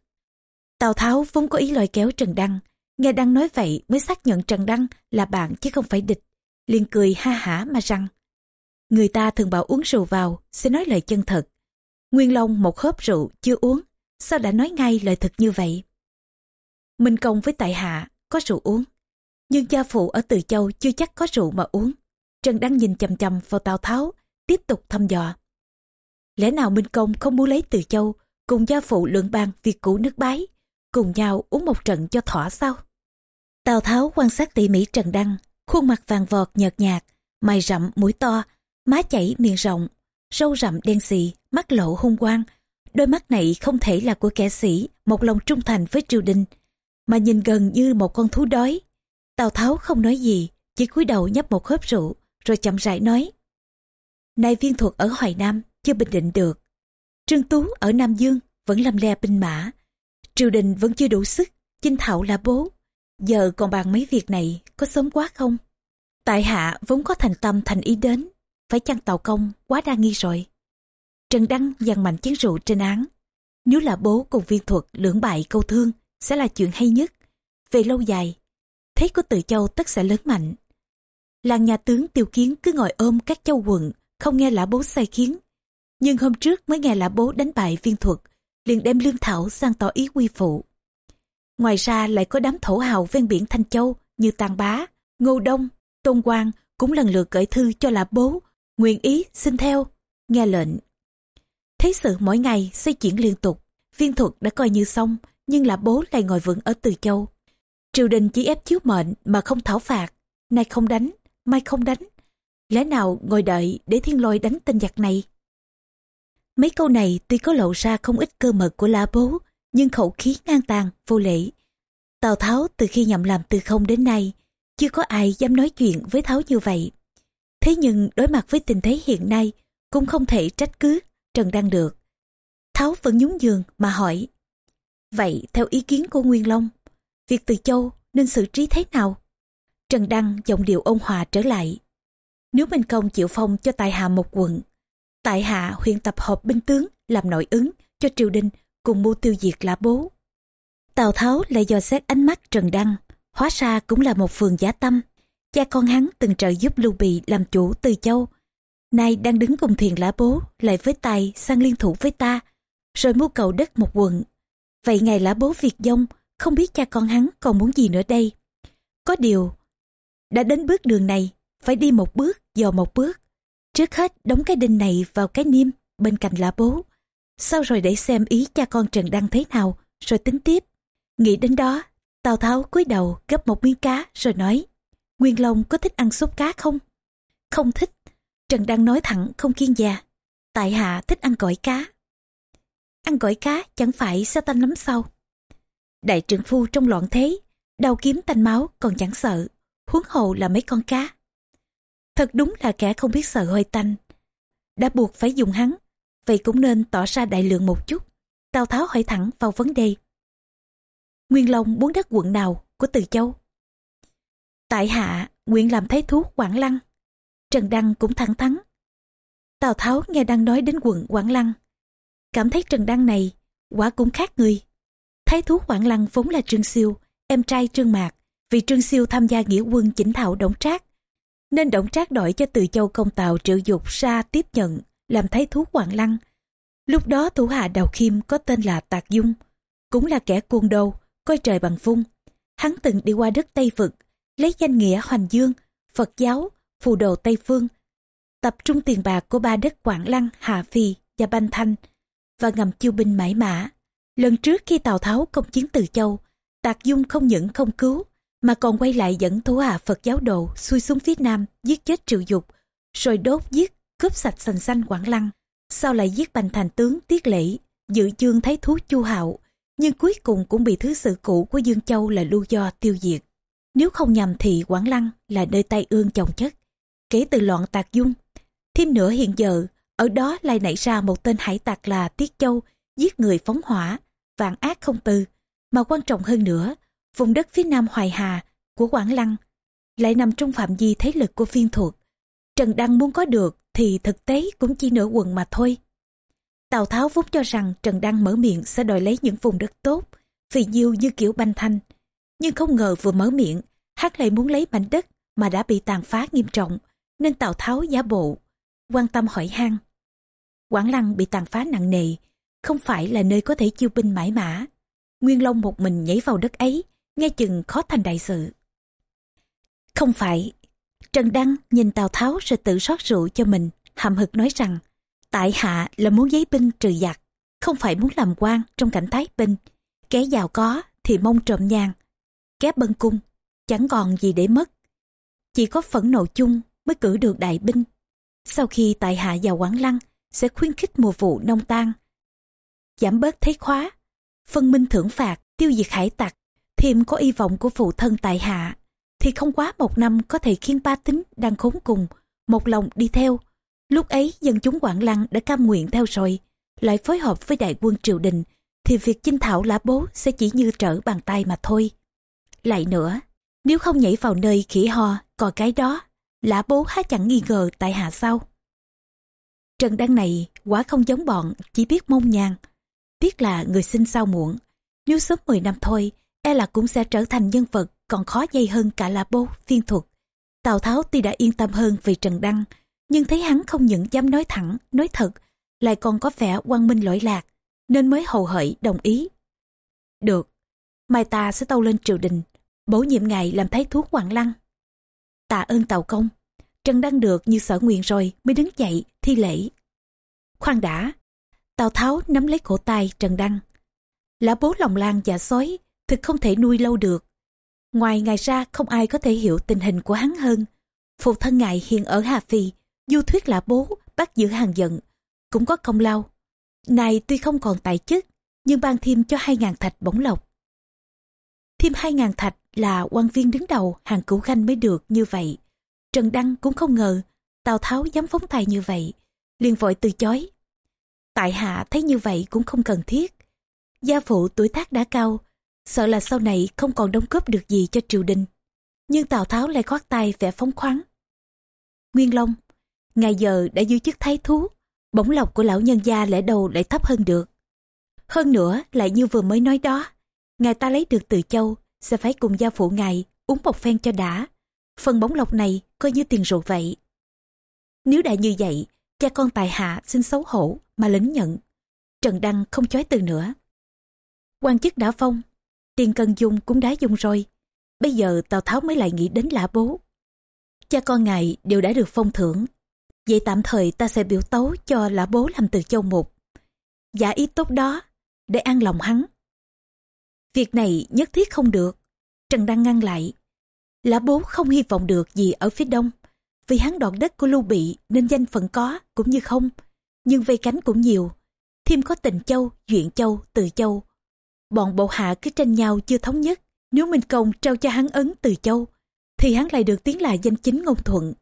Tào Tháo vốn có ý lôi kéo Trần Đăng, nghe Đăng nói vậy mới xác nhận Trần Đăng là bạn chứ không phải địch. liền cười ha hả mà rằng, người ta thường bảo uống rượu vào sẽ nói lời chân thật. Nguyên Long một hớp rượu chưa uống, sao đã nói ngay lời thật như vậy? Minh Công với tại hạ có rượu uống, nhưng gia phụ ở Từ Châu chưa chắc có rượu mà uống. Trần Đăng nhìn chầm chầm vào Tào Tháo, tiếp tục thăm dò. Lẽ nào Minh Công không muốn lấy từ châu cùng gia phụ lượng bàn việc cũ nước bái, cùng nhau uống một trận cho thỏa sao? Tào Tháo quan sát tỉ mỉ Trần Đăng, khuôn mặt vàng vọt nhợt nhạt, mày rậm mũi to, má chảy miệng rộng, râu rậm đen xì, mắt lộ hung quang. Đôi mắt này không thể là của kẻ sĩ, một lòng trung thành với triều đình, mà nhìn gần như một con thú đói. Tào Tháo không nói gì, chỉ cúi đầu nhấp một hớp rượu, rồi chậm rãi nói. Nay viên thuật ở Hoài Nam chưa bình định được. Trương Tú ở Nam Dương vẫn làm le binh mã. Triều đình vẫn chưa đủ sức, chinh thảo là bố. Giờ còn bàn mấy việc này có sớm quá không? Tại hạ vốn có thành tâm thành ý đến, phải chăng tàu công quá đa nghi rồi. Trần Đăng dằn mạnh chén rượu trên án. Nếu là bố cùng viên thuật lưỡng bại câu thương sẽ là chuyện hay nhất. Về lâu dài, thế của tự châu tất sẽ lớn mạnh. Làng nhà tướng tiêu kiến cứ ngồi ôm các châu quận, không nghe lã bố sai khiến. Nhưng hôm trước mới nghe lã bố đánh bại viên thuật, liền đem lương thảo sang tỏ ý quy phụ. Ngoài ra lại có đám thổ hào ven biển Thanh Châu như Tàng Bá, Ngô Đông, Tôn Quang cũng lần lượt gửi thư cho lã bố, nguyện ý xin theo, nghe lệnh. Thế sự mỗi ngày xây chuyển liên tục, viên thuật đã coi như xong, nhưng là bố lại ngồi vững ở Từ Châu. Triều đình chỉ ép chiếu mệnh mà không thảo phạt, nay không đánh, mai không đánh. Lẽ nào ngồi đợi để thiên lôi đánh tên giặc này? Mấy câu này tuy có lộ ra không ít cơ mật của la bố, nhưng khẩu khí ngang tàn, vô lễ. Tào Tháo từ khi nhậm làm từ không đến nay, chưa có ai dám nói chuyện với Tháo như vậy. Thế nhưng đối mặt với tình thế hiện nay, cũng không thể trách cứ Trần Đăng được. Tháo vẫn nhún giường mà hỏi. Vậy theo ý kiến của Nguyên Long, việc từ châu nên xử trí thế nào? Trần Đăng giọng điệu ôn hòa trở lại. Nếu Minh Công chịu phong cho tại hạ một quận, tại hạ huyện tập hợp binh tướng làm nội ứng cho triều đình cùng mưu tiêu diệt lã bố. Tào Tháo lại dò xét ánh mắt Trần Đăng, hóa ra cũng là một phường giả tâm. Cha con hắn từng trợ giúp Lưu Bị làm chủ từ châu. Nay đang đứng cùng thiền lã bố, lại với tài sang liên thủ với ta, rồi mưu cầu đất một quận. Vậy ngày lã bố Việt Dông, không biết cha con hắn còn muốn gì nữa đây. Có điều, đã đến bước đường này, phải đi một bước, dò một bước. Trước hết đóng cái đinh này vào cái niêm bên cạnh lã bố. Sau rồi để xem ý cha con Trần Đăng thế nào, rồi tính tiếp. Nghĩ đến đó, Tào Tháo cúi đầu gấp một miếng cá rồi nói Nguyên Long có thích ăn súp cá không? Không thích. Trần đang nói thẳng không kiên già. Tại hạ thích ăn gỏi cá. Ăn gỏi cá chẳng phải xa tanh lắm sao? Đại trưởng phu trong loạn thế, đau kiếm tanh máu còn chẳng sợ, huống hồ là mấy con cá. Thật đúng là kẻ không biết sợ hơi tanh. Đã buộc phải dùng hắn, vậy cũng nên tỏ ra đại lượng một chút. Tào Tháo hỏi thẳng vào vấn đề. Nguyên Long muốn đất quận nào của Từ Châu? Tại hạ, nguyện làm thái thú Quảng Lăng. Trần Đăng cũng thẳng thắn. Tào Tháo nghe Đăng nói đến quận Quảng Lăng. Cảm thấy Trần Đăng này, quả cũng khác người. Thái thú Quảng Lăng vốn là Trương Siêu, em trai Trương Mạc. Vì Trương Siêu tham gia nghĩa quân chỉnh thảo Đổng Trác. Nên Đổng Trác đổi cho Từ Châu công tàu triệu dục ra tiếp nhận làm thái thú Quảng Lăng. Lúc đó thủ hạ Đào Khiêm có tên là Tạc Dung, cũng là kẻ cuồng đầu, coi trời bằng vung. Hắn từng đi qua đất Tây Vực, lấy danh nghĩa Hoành Dương, Phật giáo, phù đồ Tây Phương, tập trung tiền bạc của ba đất Quảng Lăng, Hà Phi và Banh Thanh và ngầm chiêu binh mãi mã. Lần trước khi Tào Tháo công chiến từ châu, Tạc Dung không những không cứu, mà còn quay lại dẫn thủ hạ Phật giáo đồ xuôi xuống phía Nam giết chết triệu dục, rồi đốt giết, cướp sạch sành xanh Quảng Lăng. Sau lại giết bành thành tướng Tiết Lễ, dự chương thấy thú Chu Hạo, nhưng cuối cùng cũng bị thứ sự cũ của Dương Châu là lưu do tiêu diệt. Nếu không nhầm thì Quảng Lăng là nơi tay ương chồng chất. Kể từ loạn tạc dung, thêm nữa hiện giờ, ở đó lại nảy ra một tên hải tặc là Tiết Châu, giết người phóng hỏa, vạn ác không từ. Mà quan trọng hơn nữa, vùng đất phía nam Hoài Hà của Quảng Lăng lại nằm trong phạm vi thế lực của phiên thuộc. Trần Đăng muốn có được thì thực tế cũng chỉ nửa quần mà thôi. Tào Tháo vốn cho rằng Trần Đăng mở miệng sẽ đòi lấy những vùng đất tốt, phì diêu như kiểu banh thanh. Nhưng không ngờ vừa mở miệng, hắn lại muốn lấy mảnh đất mà đã bị tàn phá nghiêm trọng, nên Tào Tháo giả bộ, quan tâm hỏi han. Quảng Lăng bị tàn phá nặng nề, không phải là nơi có thể chiêu binh mãi mã. Nguyên Long một mình nhảy vào đất ấy, nghe chừng khó thành đại sự. Không phải, Trần Đăng nhìn Tào Tháo rồi tự rót rượu cho mình, hậm hực nói rằng tại hạ là muốn giấy binh trừ giặc không phải muốn làm quan trong cảnh thái binh kẻ giàu có thì mong trộm nhang kép bân cung, chẳng còn gì để mất. Chỉ có phẫn nộ chung mới cử được đại binh. Sau khi tại hạ vào quảng lăng, sẽ khuyến khích mùa vụ nông tan. Giảm bớt thế khóa, phân minh thưởng phạt, tiêu diệt hải tặc. Thêm có y vọng của phụ thân tại hạ, thì không quá một năm có thể khiến ba tính đang khốn cùng, một lòng đi theo. Lúc ấy, dân chúng quảng lăng đã cam nguyện theo rồi. Lại phối hợp với đại quân triều đình, thì việc chinh thảo lá bố sẽ chỉ như trở bàn tay mà thôi lại nữa. Nếu không nhảy vào nơi khỉ ho, cò cái đó, lã bố há chẳng nghi ngờ tại hạ sau trần đăng này quả không giống bọn, chỉ biết mong nhàn biết là người sinh sao muộn. Nếu sớm 10 năm thôi e là cũng sẽ trở thành nhân vật còn khó dây hơn cả lã bố, phiên thuật. Tào tháo tuy đã yên tâm hơn vì trần đăng, nhưng thấy hắn không những dám nói thẳng, nói thật, lại còn có vẻ quang minh lỗi lạc, nên mới hầu hợi đồng ý. Được, mai ta sẽ tâu lên triều đình bổ nhiệm ngài làm thái thuốc Hoàng Lăng. Tạ ơn Tàu Công, Trần Đăng được như sở nguyện rồi mới đứng dậy, thi lễ. Khoan đã, Tào Tháo nắm lấy cổ tay Trần Đăng. Lã bố lòng lan dạ sói, thực không thể nuôi lâu được. Ngoài ngài ra không ai có thể hiểu tình hình của hắn hơn. Phụ thân ngài hiện ở Hà Phi, du thuyết lã bố, bắt giữ hàng giận, cũng có công lao. Này tuy không còn tài chức, nhưng ban thêm cho hai ngàn thạch bổng lộc. Thêm hai ngàn thạch là quan viên đứng đầu hàng cửu khanh mới được như vậy. Trần Đăng cũng không ngờ Tào Tháo dám phóng tay như vậy, liền vội từ chối. Tại hạ thấy như vậy cũng không cần thiết. Gia phụ tuổi tác đã cao, sợ là sau này không còn đóng góp được gì cho triều đình. Nhưng Tào Tháo lại khoát tay vẻ phóng khoáng. Nguyên Long, ngày giờ đã giữ chức thái thú, bổng lộc của lão nhân gia lẽ đầu lại thấp hơn được. Hơn nữa, lại như vừa mới nói đó, ngài ta lấy được từ châu, sẽ phải cùng gia phụ ngài uống một phen cho đã. Phần bóng lộc này coi như tiền rượu vậy. Nếu đã như vậy, cha con tài hạ xin xấu hổ mà lĩnh nhận. Trần Đăng không chối từ nữa. quan chức đã phong, tiền cần dùng cũng đã dùng rồi. Bây giờ Tào Tháo mới lại nghĩ đến lã bố. Cha con ngài đều đã được phong thưởng. Vậy tạm thời ta sẽ biểu tấu cho lã bố làm từ châu một Giả ý tốt đó, để an lòng hắn. Việc này nhất thiết không được. Trần Đăng ngăn lại. Lã bố không hy vọng được gì ở phía đông. Vì hắn đoạt đất của Lưu Bị nên danh phận có cũng như không. Nhưng vây cánh cũng nhiều. Thêm có tình châu, duyện châu, từ châu. Bọn bộ hạ cứ tranh nhau chưa thống nhất. Nếu Minh Công trao cho hắn ấn từ châu, thì hắn lại được tiếng là danh chính ngôn thuận.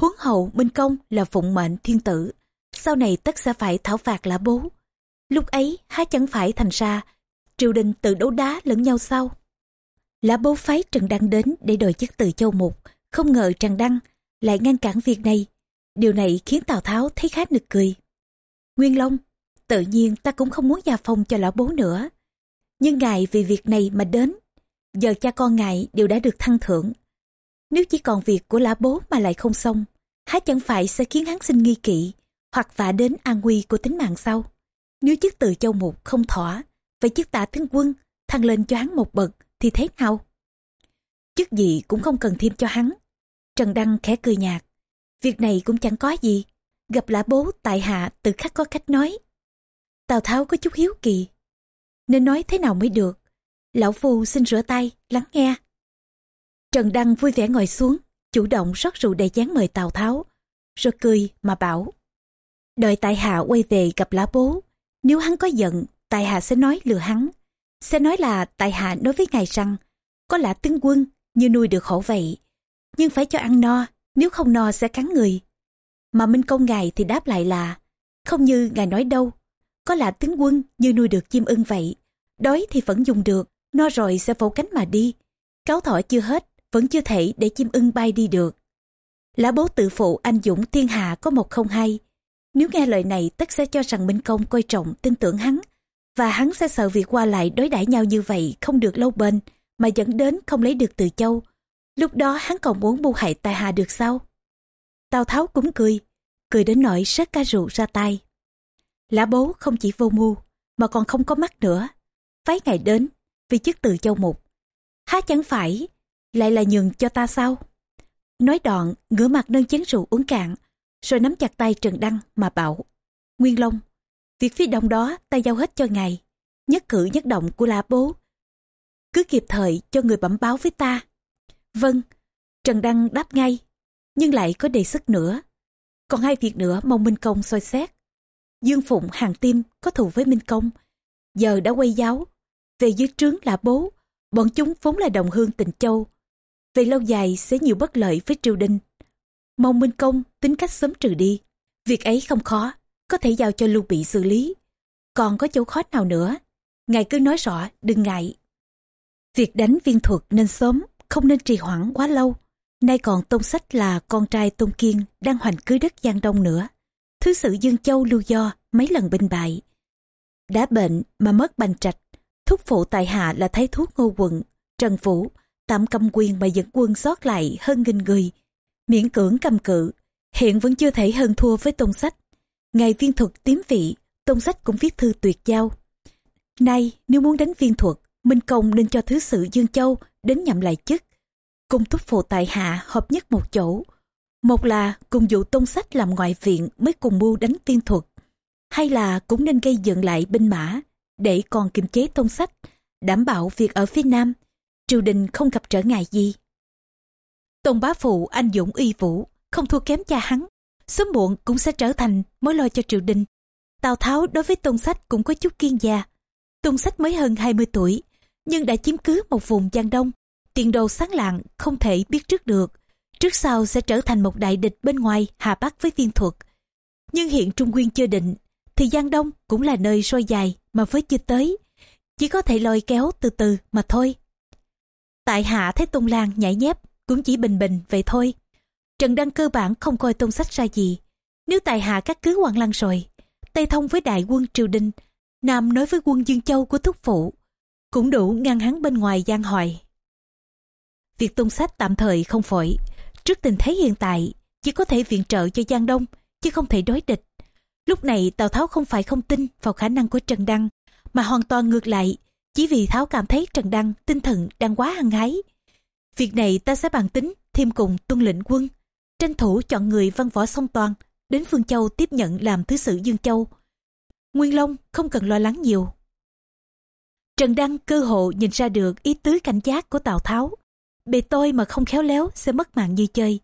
huấn hậu Minh Công là phụng mệnh thiên tử. Sau này tất sẽ phải thảo phạt lã bố. Lúc ấy há chẳng phải thành ra triều đình tự đấu đá lẫn nhau sau. Lã bố phái Trần Đăng đến để đòi chức từ châu mục, không ngờ Trần Đăng lại ngăn cản việc này. Điều này khiến Tào Tháo thấy khá nực cười. Nguyên Long, tự nhiên ta cũng không muốn gia phong cho lão bố nữa. Nhưng ngài vì việc này mà đến, giờ cha con ngài đều đã được thăng thưởng. Nếu chỉ còn việc của lã bố mà lại không xong, há chẳng phải sẽ khiến hắn sinh nghi kỵ, hoặc vạ đến an nguy của tính mạng sau. Nếu chức từ châu mục không thỏa, Vậy chức tạ tướng quân thăng lên cho hắn một bậc thì thế nào? Chức gì cũng không cần thêm cho hắn. Trần Đăng khẽ cười nhạt. Việc này cũng chẳng có gì. Gặp lã bố tại hạ tự khắc có cách nói. Tào Tháo có chút hiếu kỳ. Nên nói thế nào mới được. Lão Phu xin rửa tay, lắng nghe. Trần Đăng vui vẻ ngồi xuống, chủ động rót rượu đầy chán mời Tào Tháo. Rồi cười mà bảo. Đợi tại hạ quay về gặp lã bố. Nếu hắn có giận Tài hạ sẽ nói lừa hắn. Sẽ nói là tại hạ nói với ngài rằng có lạ tướng quân như nuôi được hổ vậy. Nhưng phải cho ăn no, nếu không no sẽ cắn người. Mà Minh Công ngài thì đáp lại là không như ngài nói đâu. Có lạ tướng quân như nuôi được chim ưng vậy. Đói thì vẫn dùng được, no rồi sẽ vỗ cánh mà đi. Cáo thỏ chưa hết, vẫn chưa thể để chim ưng bay đi được. Lã bố tự phụ anh dũng thiên hạ có một không hay. Nếu nghe lời này tất sẽ cho rằng Minh Công coi trọng tin tưởng hắn và hắn sẽ sợ việc qua lại đối đãi nhau như vậy không được lâu bền mà dẫn đến không lấy được từ châu. Lúc đó hắn còn muốn bu hại tài hà được sao? Tào Tháo cũng cười, cười đến nỗi sớt ca rượu ra tay. Lã bố không chỉ vô mưu mà còn không có mắt nữa. Phái ngày đến vì chức từ châu mục. Há chẳng phải lại là nhường cho ta sao? Nói đoạn, ngửa mặt nâng chén rượu uống cạn, rồi nắm chặt tay Trần Đăng mà bảo. Nguyên Long, việc phía đông đó ta giao hết cho ngài. Nhất cử nhất động của lã bố. Cứ kịp thời cho người bẩm báo với ta. Vâng, Trần Đăng đáp ngay, nhưng lại có đề xuất nữa. Còn hai việc nữa mong Minh Công soi xét. Dương Phụng hàng tim có thù với Minh Công, giờ đã quay giáo. Về dưới trướng là bố, bọn chúng vốn là đồng hương tình châu. Về lâu dài sẽ nhiều bất lợi với triều đình. Mong Minh Công tính cách sớm trừ đi. Việc ấy không khó, có thể giao cho Lưu Bị xử lý. Còn có chỗ khó nào nữa, ngài cứ nói rõ, đừng ngại. Việc đánh viên thuật nên sớm, không nên trì hoãn quá lâu. Nay còn Tôn Sách là con trai Tôn Kiên đang hoành cưới đất Giang Đông nữa. Thứ sự Dương Châu lưu do mấy lần binh bại. Đã bệnh mà mất bành trạch. Thúc phụ tại hạ là thái thuốc ngô quận, Trần Vũ, tạm cầm quyền mà dẫn quân sót lại hơn nghìn người. Miễn cưỡng cầm cự, hiện vẫn chưa thể hơn thua với Tôn Sách. Ngày viên thuật tím vị, Tôn Sách cũng viết thư tuyệt giao. Nay, nếu muốn đánh viên thuật, Minh Công nên cho Thứ sự Dương Châu đến nhậm lại chức cùng túc phụ tại hạ hợp nhất một chỗ. Một là cùng dụ tôn sách làm ngoại viện mới cùng mưu đánh viên thuật. Hay là cũng nên gây dựng lại binh mã để còn kiềm chế tôn sách, đảm bảo việc ở phía Nam, triều đình không gặp trở ngại gì. Tôn bá phụ anh dũng uy vũ, không thua kém cha hắn, sớm muộn cũng sẽ trở thành mối lo cho triều đình. Tào Tháo đối với Tôn Sách cũng có chút kiên già. Tôn Sách mới hơn 20 tuổi, nhưng đã chiếm cứ một vùng Giang Đông, tiền đồ sáng lạng không thể biết trước được trước sau sẽ trở thành một đại địch bên ngoài hà bắc với viên thuật nhưng hiện trung nguyên chưa định thì giang đông cũng là nơi soi dài mà với chưa tới chỉ có thể lôi kéo từ từ mà thôi tại hạ thấy tôn lan nhảy nhép cũng chỉ bình bình vậy thôi trần đăng cơ bản không coi tôn sách ra gì nếu tại hạ các cứ hoàng lăng rồi tây thông với đại quân triều đình nam nói với quân dương châu của thúc phụ cũng đủ ngăn hắn bên ngoài giang hoài Việc tôn sách tạm thời không phổi. Trước tình thế hiện tại, chỉ có thể viện trợ cho Giang Đông, chứ không thể đối địch. Lúc này Tào Tháo không phải không tin vào khả năng của Trần Đăng, mà hoàn toàn ngược lại, chỉ vì Tháo cảm thấy Trần Đăng tinh thần đang quá hăng hái. Việc này ta sẽ bàn tính thêm cùng tuân lệnh quân, tranh thủ chọn người văn võ song toàn, đến Phương Châu tiếp nhận làm thứ sử Dương Châu. Nguyên Long không cần lo lắng nhiều. Trần Đăng cơ hộ nhìn ra được ý tứ cảnh giác của Tào Tháo, bề tôi mà không khéo léo sẽ mất mạng như chơi.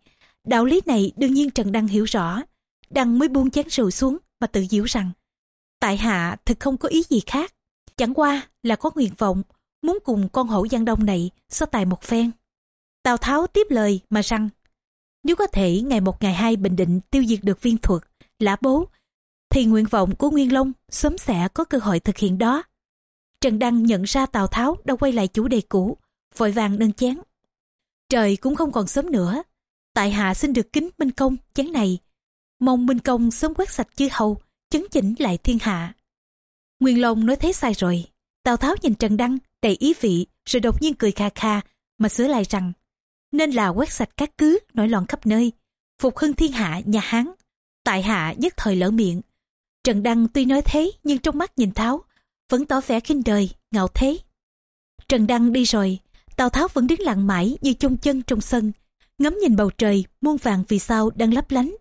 Đạo lý này đương nhiên Trần Đăng hiểu rõ. Đăng mới buông chén rượu xuống mà tự diễu rằng Tại hạ thực không có ý gì khác. Chẳng qua là có nguyện vọng muốn cùng con hổ Giang Đông này so tài một phen. Tào Tháo tiếp lời mà rằng nếu có thể ngày một ngày hai bình định tiêu diệt được viên thuật, lã bố, thì nguyện vọng của Nguyên Long sớm sẽ có cơ hội thực hiện đó. Trần Đăng nhận ra Tào Tháo đã quay lại chủ đề cũ, vội vàng nâng chén Trời cũng không còn sớm nữa. Tại hạ xin được kính Minh Công chén này. Mong Minh Công sớm quét sạch chư hầu, chấn chỉnh lại thiên hạ. Nguyên Long nói thế sai rồi. Tào Tháo nhìn Trần Đăng đầy ý vị rồi đột nhiên cười kha kha mà sửa lại rằng nên là quét sạch các cứ nổi loạn khắp nơi phục hưng thiên hạ nhà Hán. Tại hạ nhất thời lỡ miệng. Trần Đăng tuy nói thế nhưng trong mắt nhìn Tháo vẫn tỏ vẻ khinh đời, ngạo thế. Trần Đăng đi rồi, Tào Tháo vẫn đứng lặng mãi như chôn chân trong sân, ngắm nhìn bầu trời muôn vàng vì sao đang lấp lánh.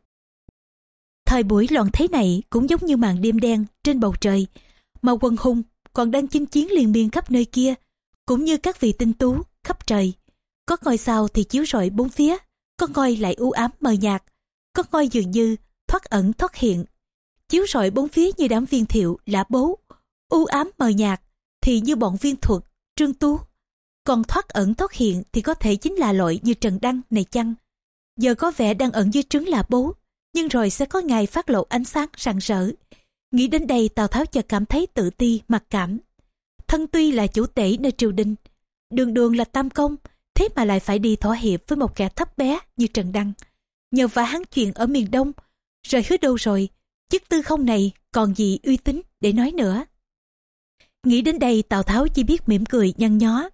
Thời buổi loạn thế này cũng giống như màn đêm đen trên bầu trời, mà quân hùng còn đang chinh chiến liên miên khắp nơi kia, cũng như các vị tinh tú khắp trời. Có ngôi sao thì chiếu rọi bốn phía, có ngôi lại u ám mờ nhạt, có ngôi dường như thoát ẩn thoát hiện. Chiếu rọi bốn phía như đám viên thiệu, lã bố, u ám mờ nhạt thì như bọn viên thuật, trương tú, còn thoát ẩn thoát hiện thì có thể chính là loại như Trần Đăng này chăng? Giờ có vẻ đang ẩn dưới trứng là bố, nhưng rồi sẽ có ngày phát lộ ánh sáng rạng rỡ. Nghĩ đến đây Tào Tháo chợt cảm thấy tự ti, mặc cảm. Thân tuy là chủ tể nơi triều đình, đường đường là tam công, thế mà lại phải đi thỏa hiệp với một kẻ thấp bé như Trần Đăng. Nhờ vả hắn chuyện ở miền Đông, rồi hứa đâu rồi, chức tư không này còn gì uy tín để nói nữa. Nghĩ đến đây Tào Tháo chỉ biết mỉm cười nhăn nhó,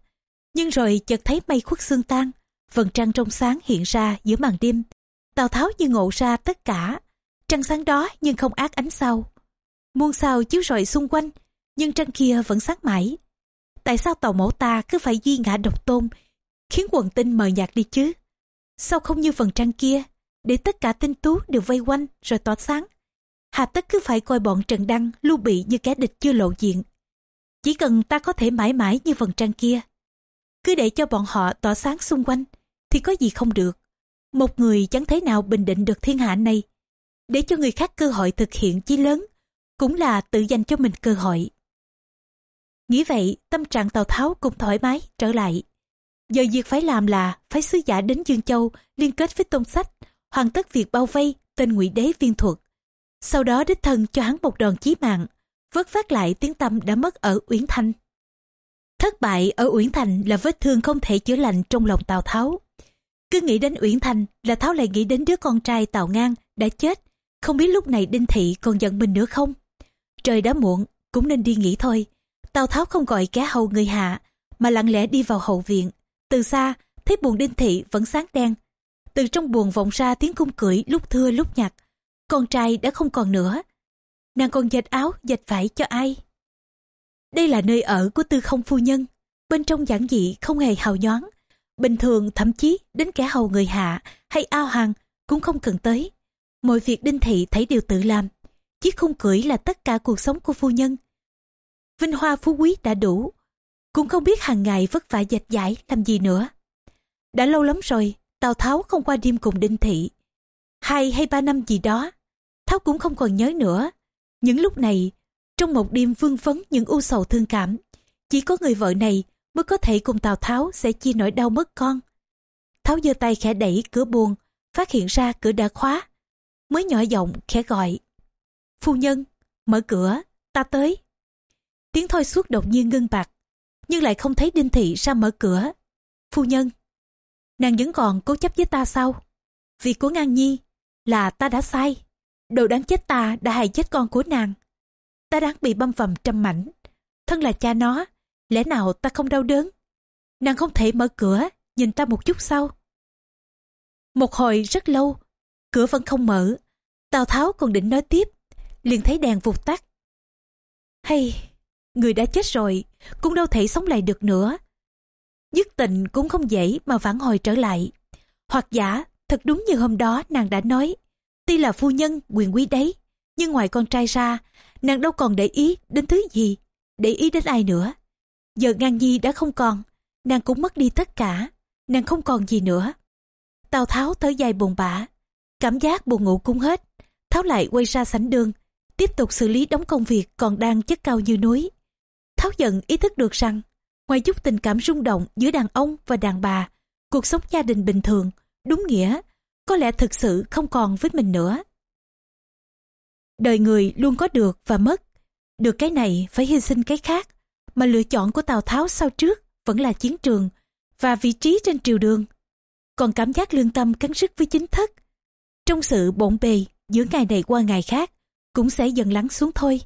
nhưng rồi chợt thấy mây khuất xương tan vầng trăng trong sáng hiện ra giữa màn đêm tào tháo như ngộ ra tất cả trăng sáng đó nhưng không ác ánh sao muôn sao chiếu rọi xung quanh nhưng trăng kia vẫn sáng mãi tại sao tàu mẫu ta cứ phải duy ngã độc tôn khiến quần tinh mờ nhạt đi chứ sao không như phần trăng kia để tất cả tinh tú đều vây quanh rồi tỏa sáng. Hà tất cứ phải coi bọn Trần Đăng, Lưu Bị như kẻ địch chưa lộ diện. Chỉ cần ta có thể mãi mãi như phần trăng kia. Cứ để cho bọn họ tỏa sáng xung quanh, thì có gì không được. Một người chẳng thế nào bình định được thiên hạ này. Để cho người khác cơ hội thực hiện chí lớn, cũng là tự dành cho mình cơ hội. Nghĩ vậy, tâm trạng Tào Tháo cũng thoải mái trở lại. Giờ việc phải làm là phải sứ giả đến Dương Châu liên kết với Tôn Sách, hoàn tất việc bao vây tên ngụy đế viên thuật. Sau đó đích thân cho hắn một đòn chí mạng, vớt phát lại tiếng tâm đã mất ở Uyển Thanh. Thất bại ở Uyển Thành là vết thương không thể chữa lành trong lòng Tào Tháo. Cứ nghĩ đến Uyển Thành là Tháo lại nghĩ đến đứa con trai Tào Ngang đã chết, không biết lúc này Đinh Thị còn giận mình nữa không? Trời đã muộn, cũng nên đi nghỉ thôi. Tào Tháo không gọi cá hầu người hạ, mà lặng lẽ đi vào hậu viện. Từ xa, thấy buồng Đinh Thị vẫn sáng đen. Từ trong buồng vọng ra tiếng cung cưỡi lúc thưa lúc nhặt. Con trai đã không còn nữa. Nàng còn dệt áo, dệt vải cho ai? Đây là nơi ở của tư không phu nhân. Bên trong giản dị không hề hào nhoáng. Bình thường thậm chí đến kẻ hầu người hạ hay ao hàng cũng không cần tới. Mọi việc Đinh Thị thấy đều tự làm. Chiếc khung cưỡi là tất cả cuộc sống của phu nhân. Vinh hoa phú quý đã đủ. Cũng không biết hàng ngày vất vả dệt dãi làm gì nữa. Đã lâu lắm rồi, Tào Tháo không qua đêm cùng Đinh Thị. Hai hay ba năm gì đó, Tháo cũng không còn nhớ nữa. Những lúc này, trong một đêm vương vấn những u sầu thương cảm, chỉ có người vợ này mới có thể cùng Tào Tháo sẽ chia nỗi đau mất con. Tháo giơ tay khẽ đẩy cửa buồn, phát hiện ra cửa đã khóa. Mới nhỏ giọng khẽ gọi. Phu nhân, mở cửa, ta tới. Tiếng thôi suốt đột nhiên ngưng bạc, nhưng lại không thấy Đinh Thị ra mở cửa. Phu nhân, nàng vẫn còn cố chấp với ta sao? Việc của ngang nhi là ta đã sai. Đồ đáng chết ta đã hại chết con của nàng. Ta đáng bị băm vằm trăm mảnh. Thân là cha nó, lẽ nào ta không đau đớn? Nàng không thể mở cửa, nhìn ta một chút sau. Một hồi rất lâu, cửa vẫn không mở. Tào Tháo còn định nói tiếp, liền thấy đèn vụt tắt. Hay, người đã chết rồi, cũng đâu thể sống lại được nữa. Dứt tình cũng không dễ mà vãn hồi trở lại. Hoặc giả, thật đúng như hôm đó nàng đã nói, tuy là phu nhân quyền quý đấy, nhưng ngoài con trai ra, nàng đâu còn để ý đến thứ gì, để ý đến ai nữa. Giờ ngang nhi đã không còn, nàng cũng mất đi tất cả, nàng không còn gì nữa. Tào Tháo thở dài buồn bã, cảm giác buồn ngủ cũng hết. Tháo lại quay ra sảnh đường, tiếp tục xử lý đống công việc còn đang chất cao như núi. Tháo dần ý thức được rằng, ngoài chút tình cảm rung động giữa đàn ông và đàn bà, cuộc sống gia đình bình thường, đúng nghĩa, có lẽ thực sự không còn với mình nữa. Đời người luôn có được và mất, được cái này phải hy sinh cái khác, mà lựa chọn của Tào Tháo sau trước vẫn là chiến trường và vị trí trên triều đường. Còn cảm giác lương tâm cắn sức với chính thất. Trong sự bộn bề giữa ngày này qua ngày khác cũng sẽ dần lắng xuống thôi.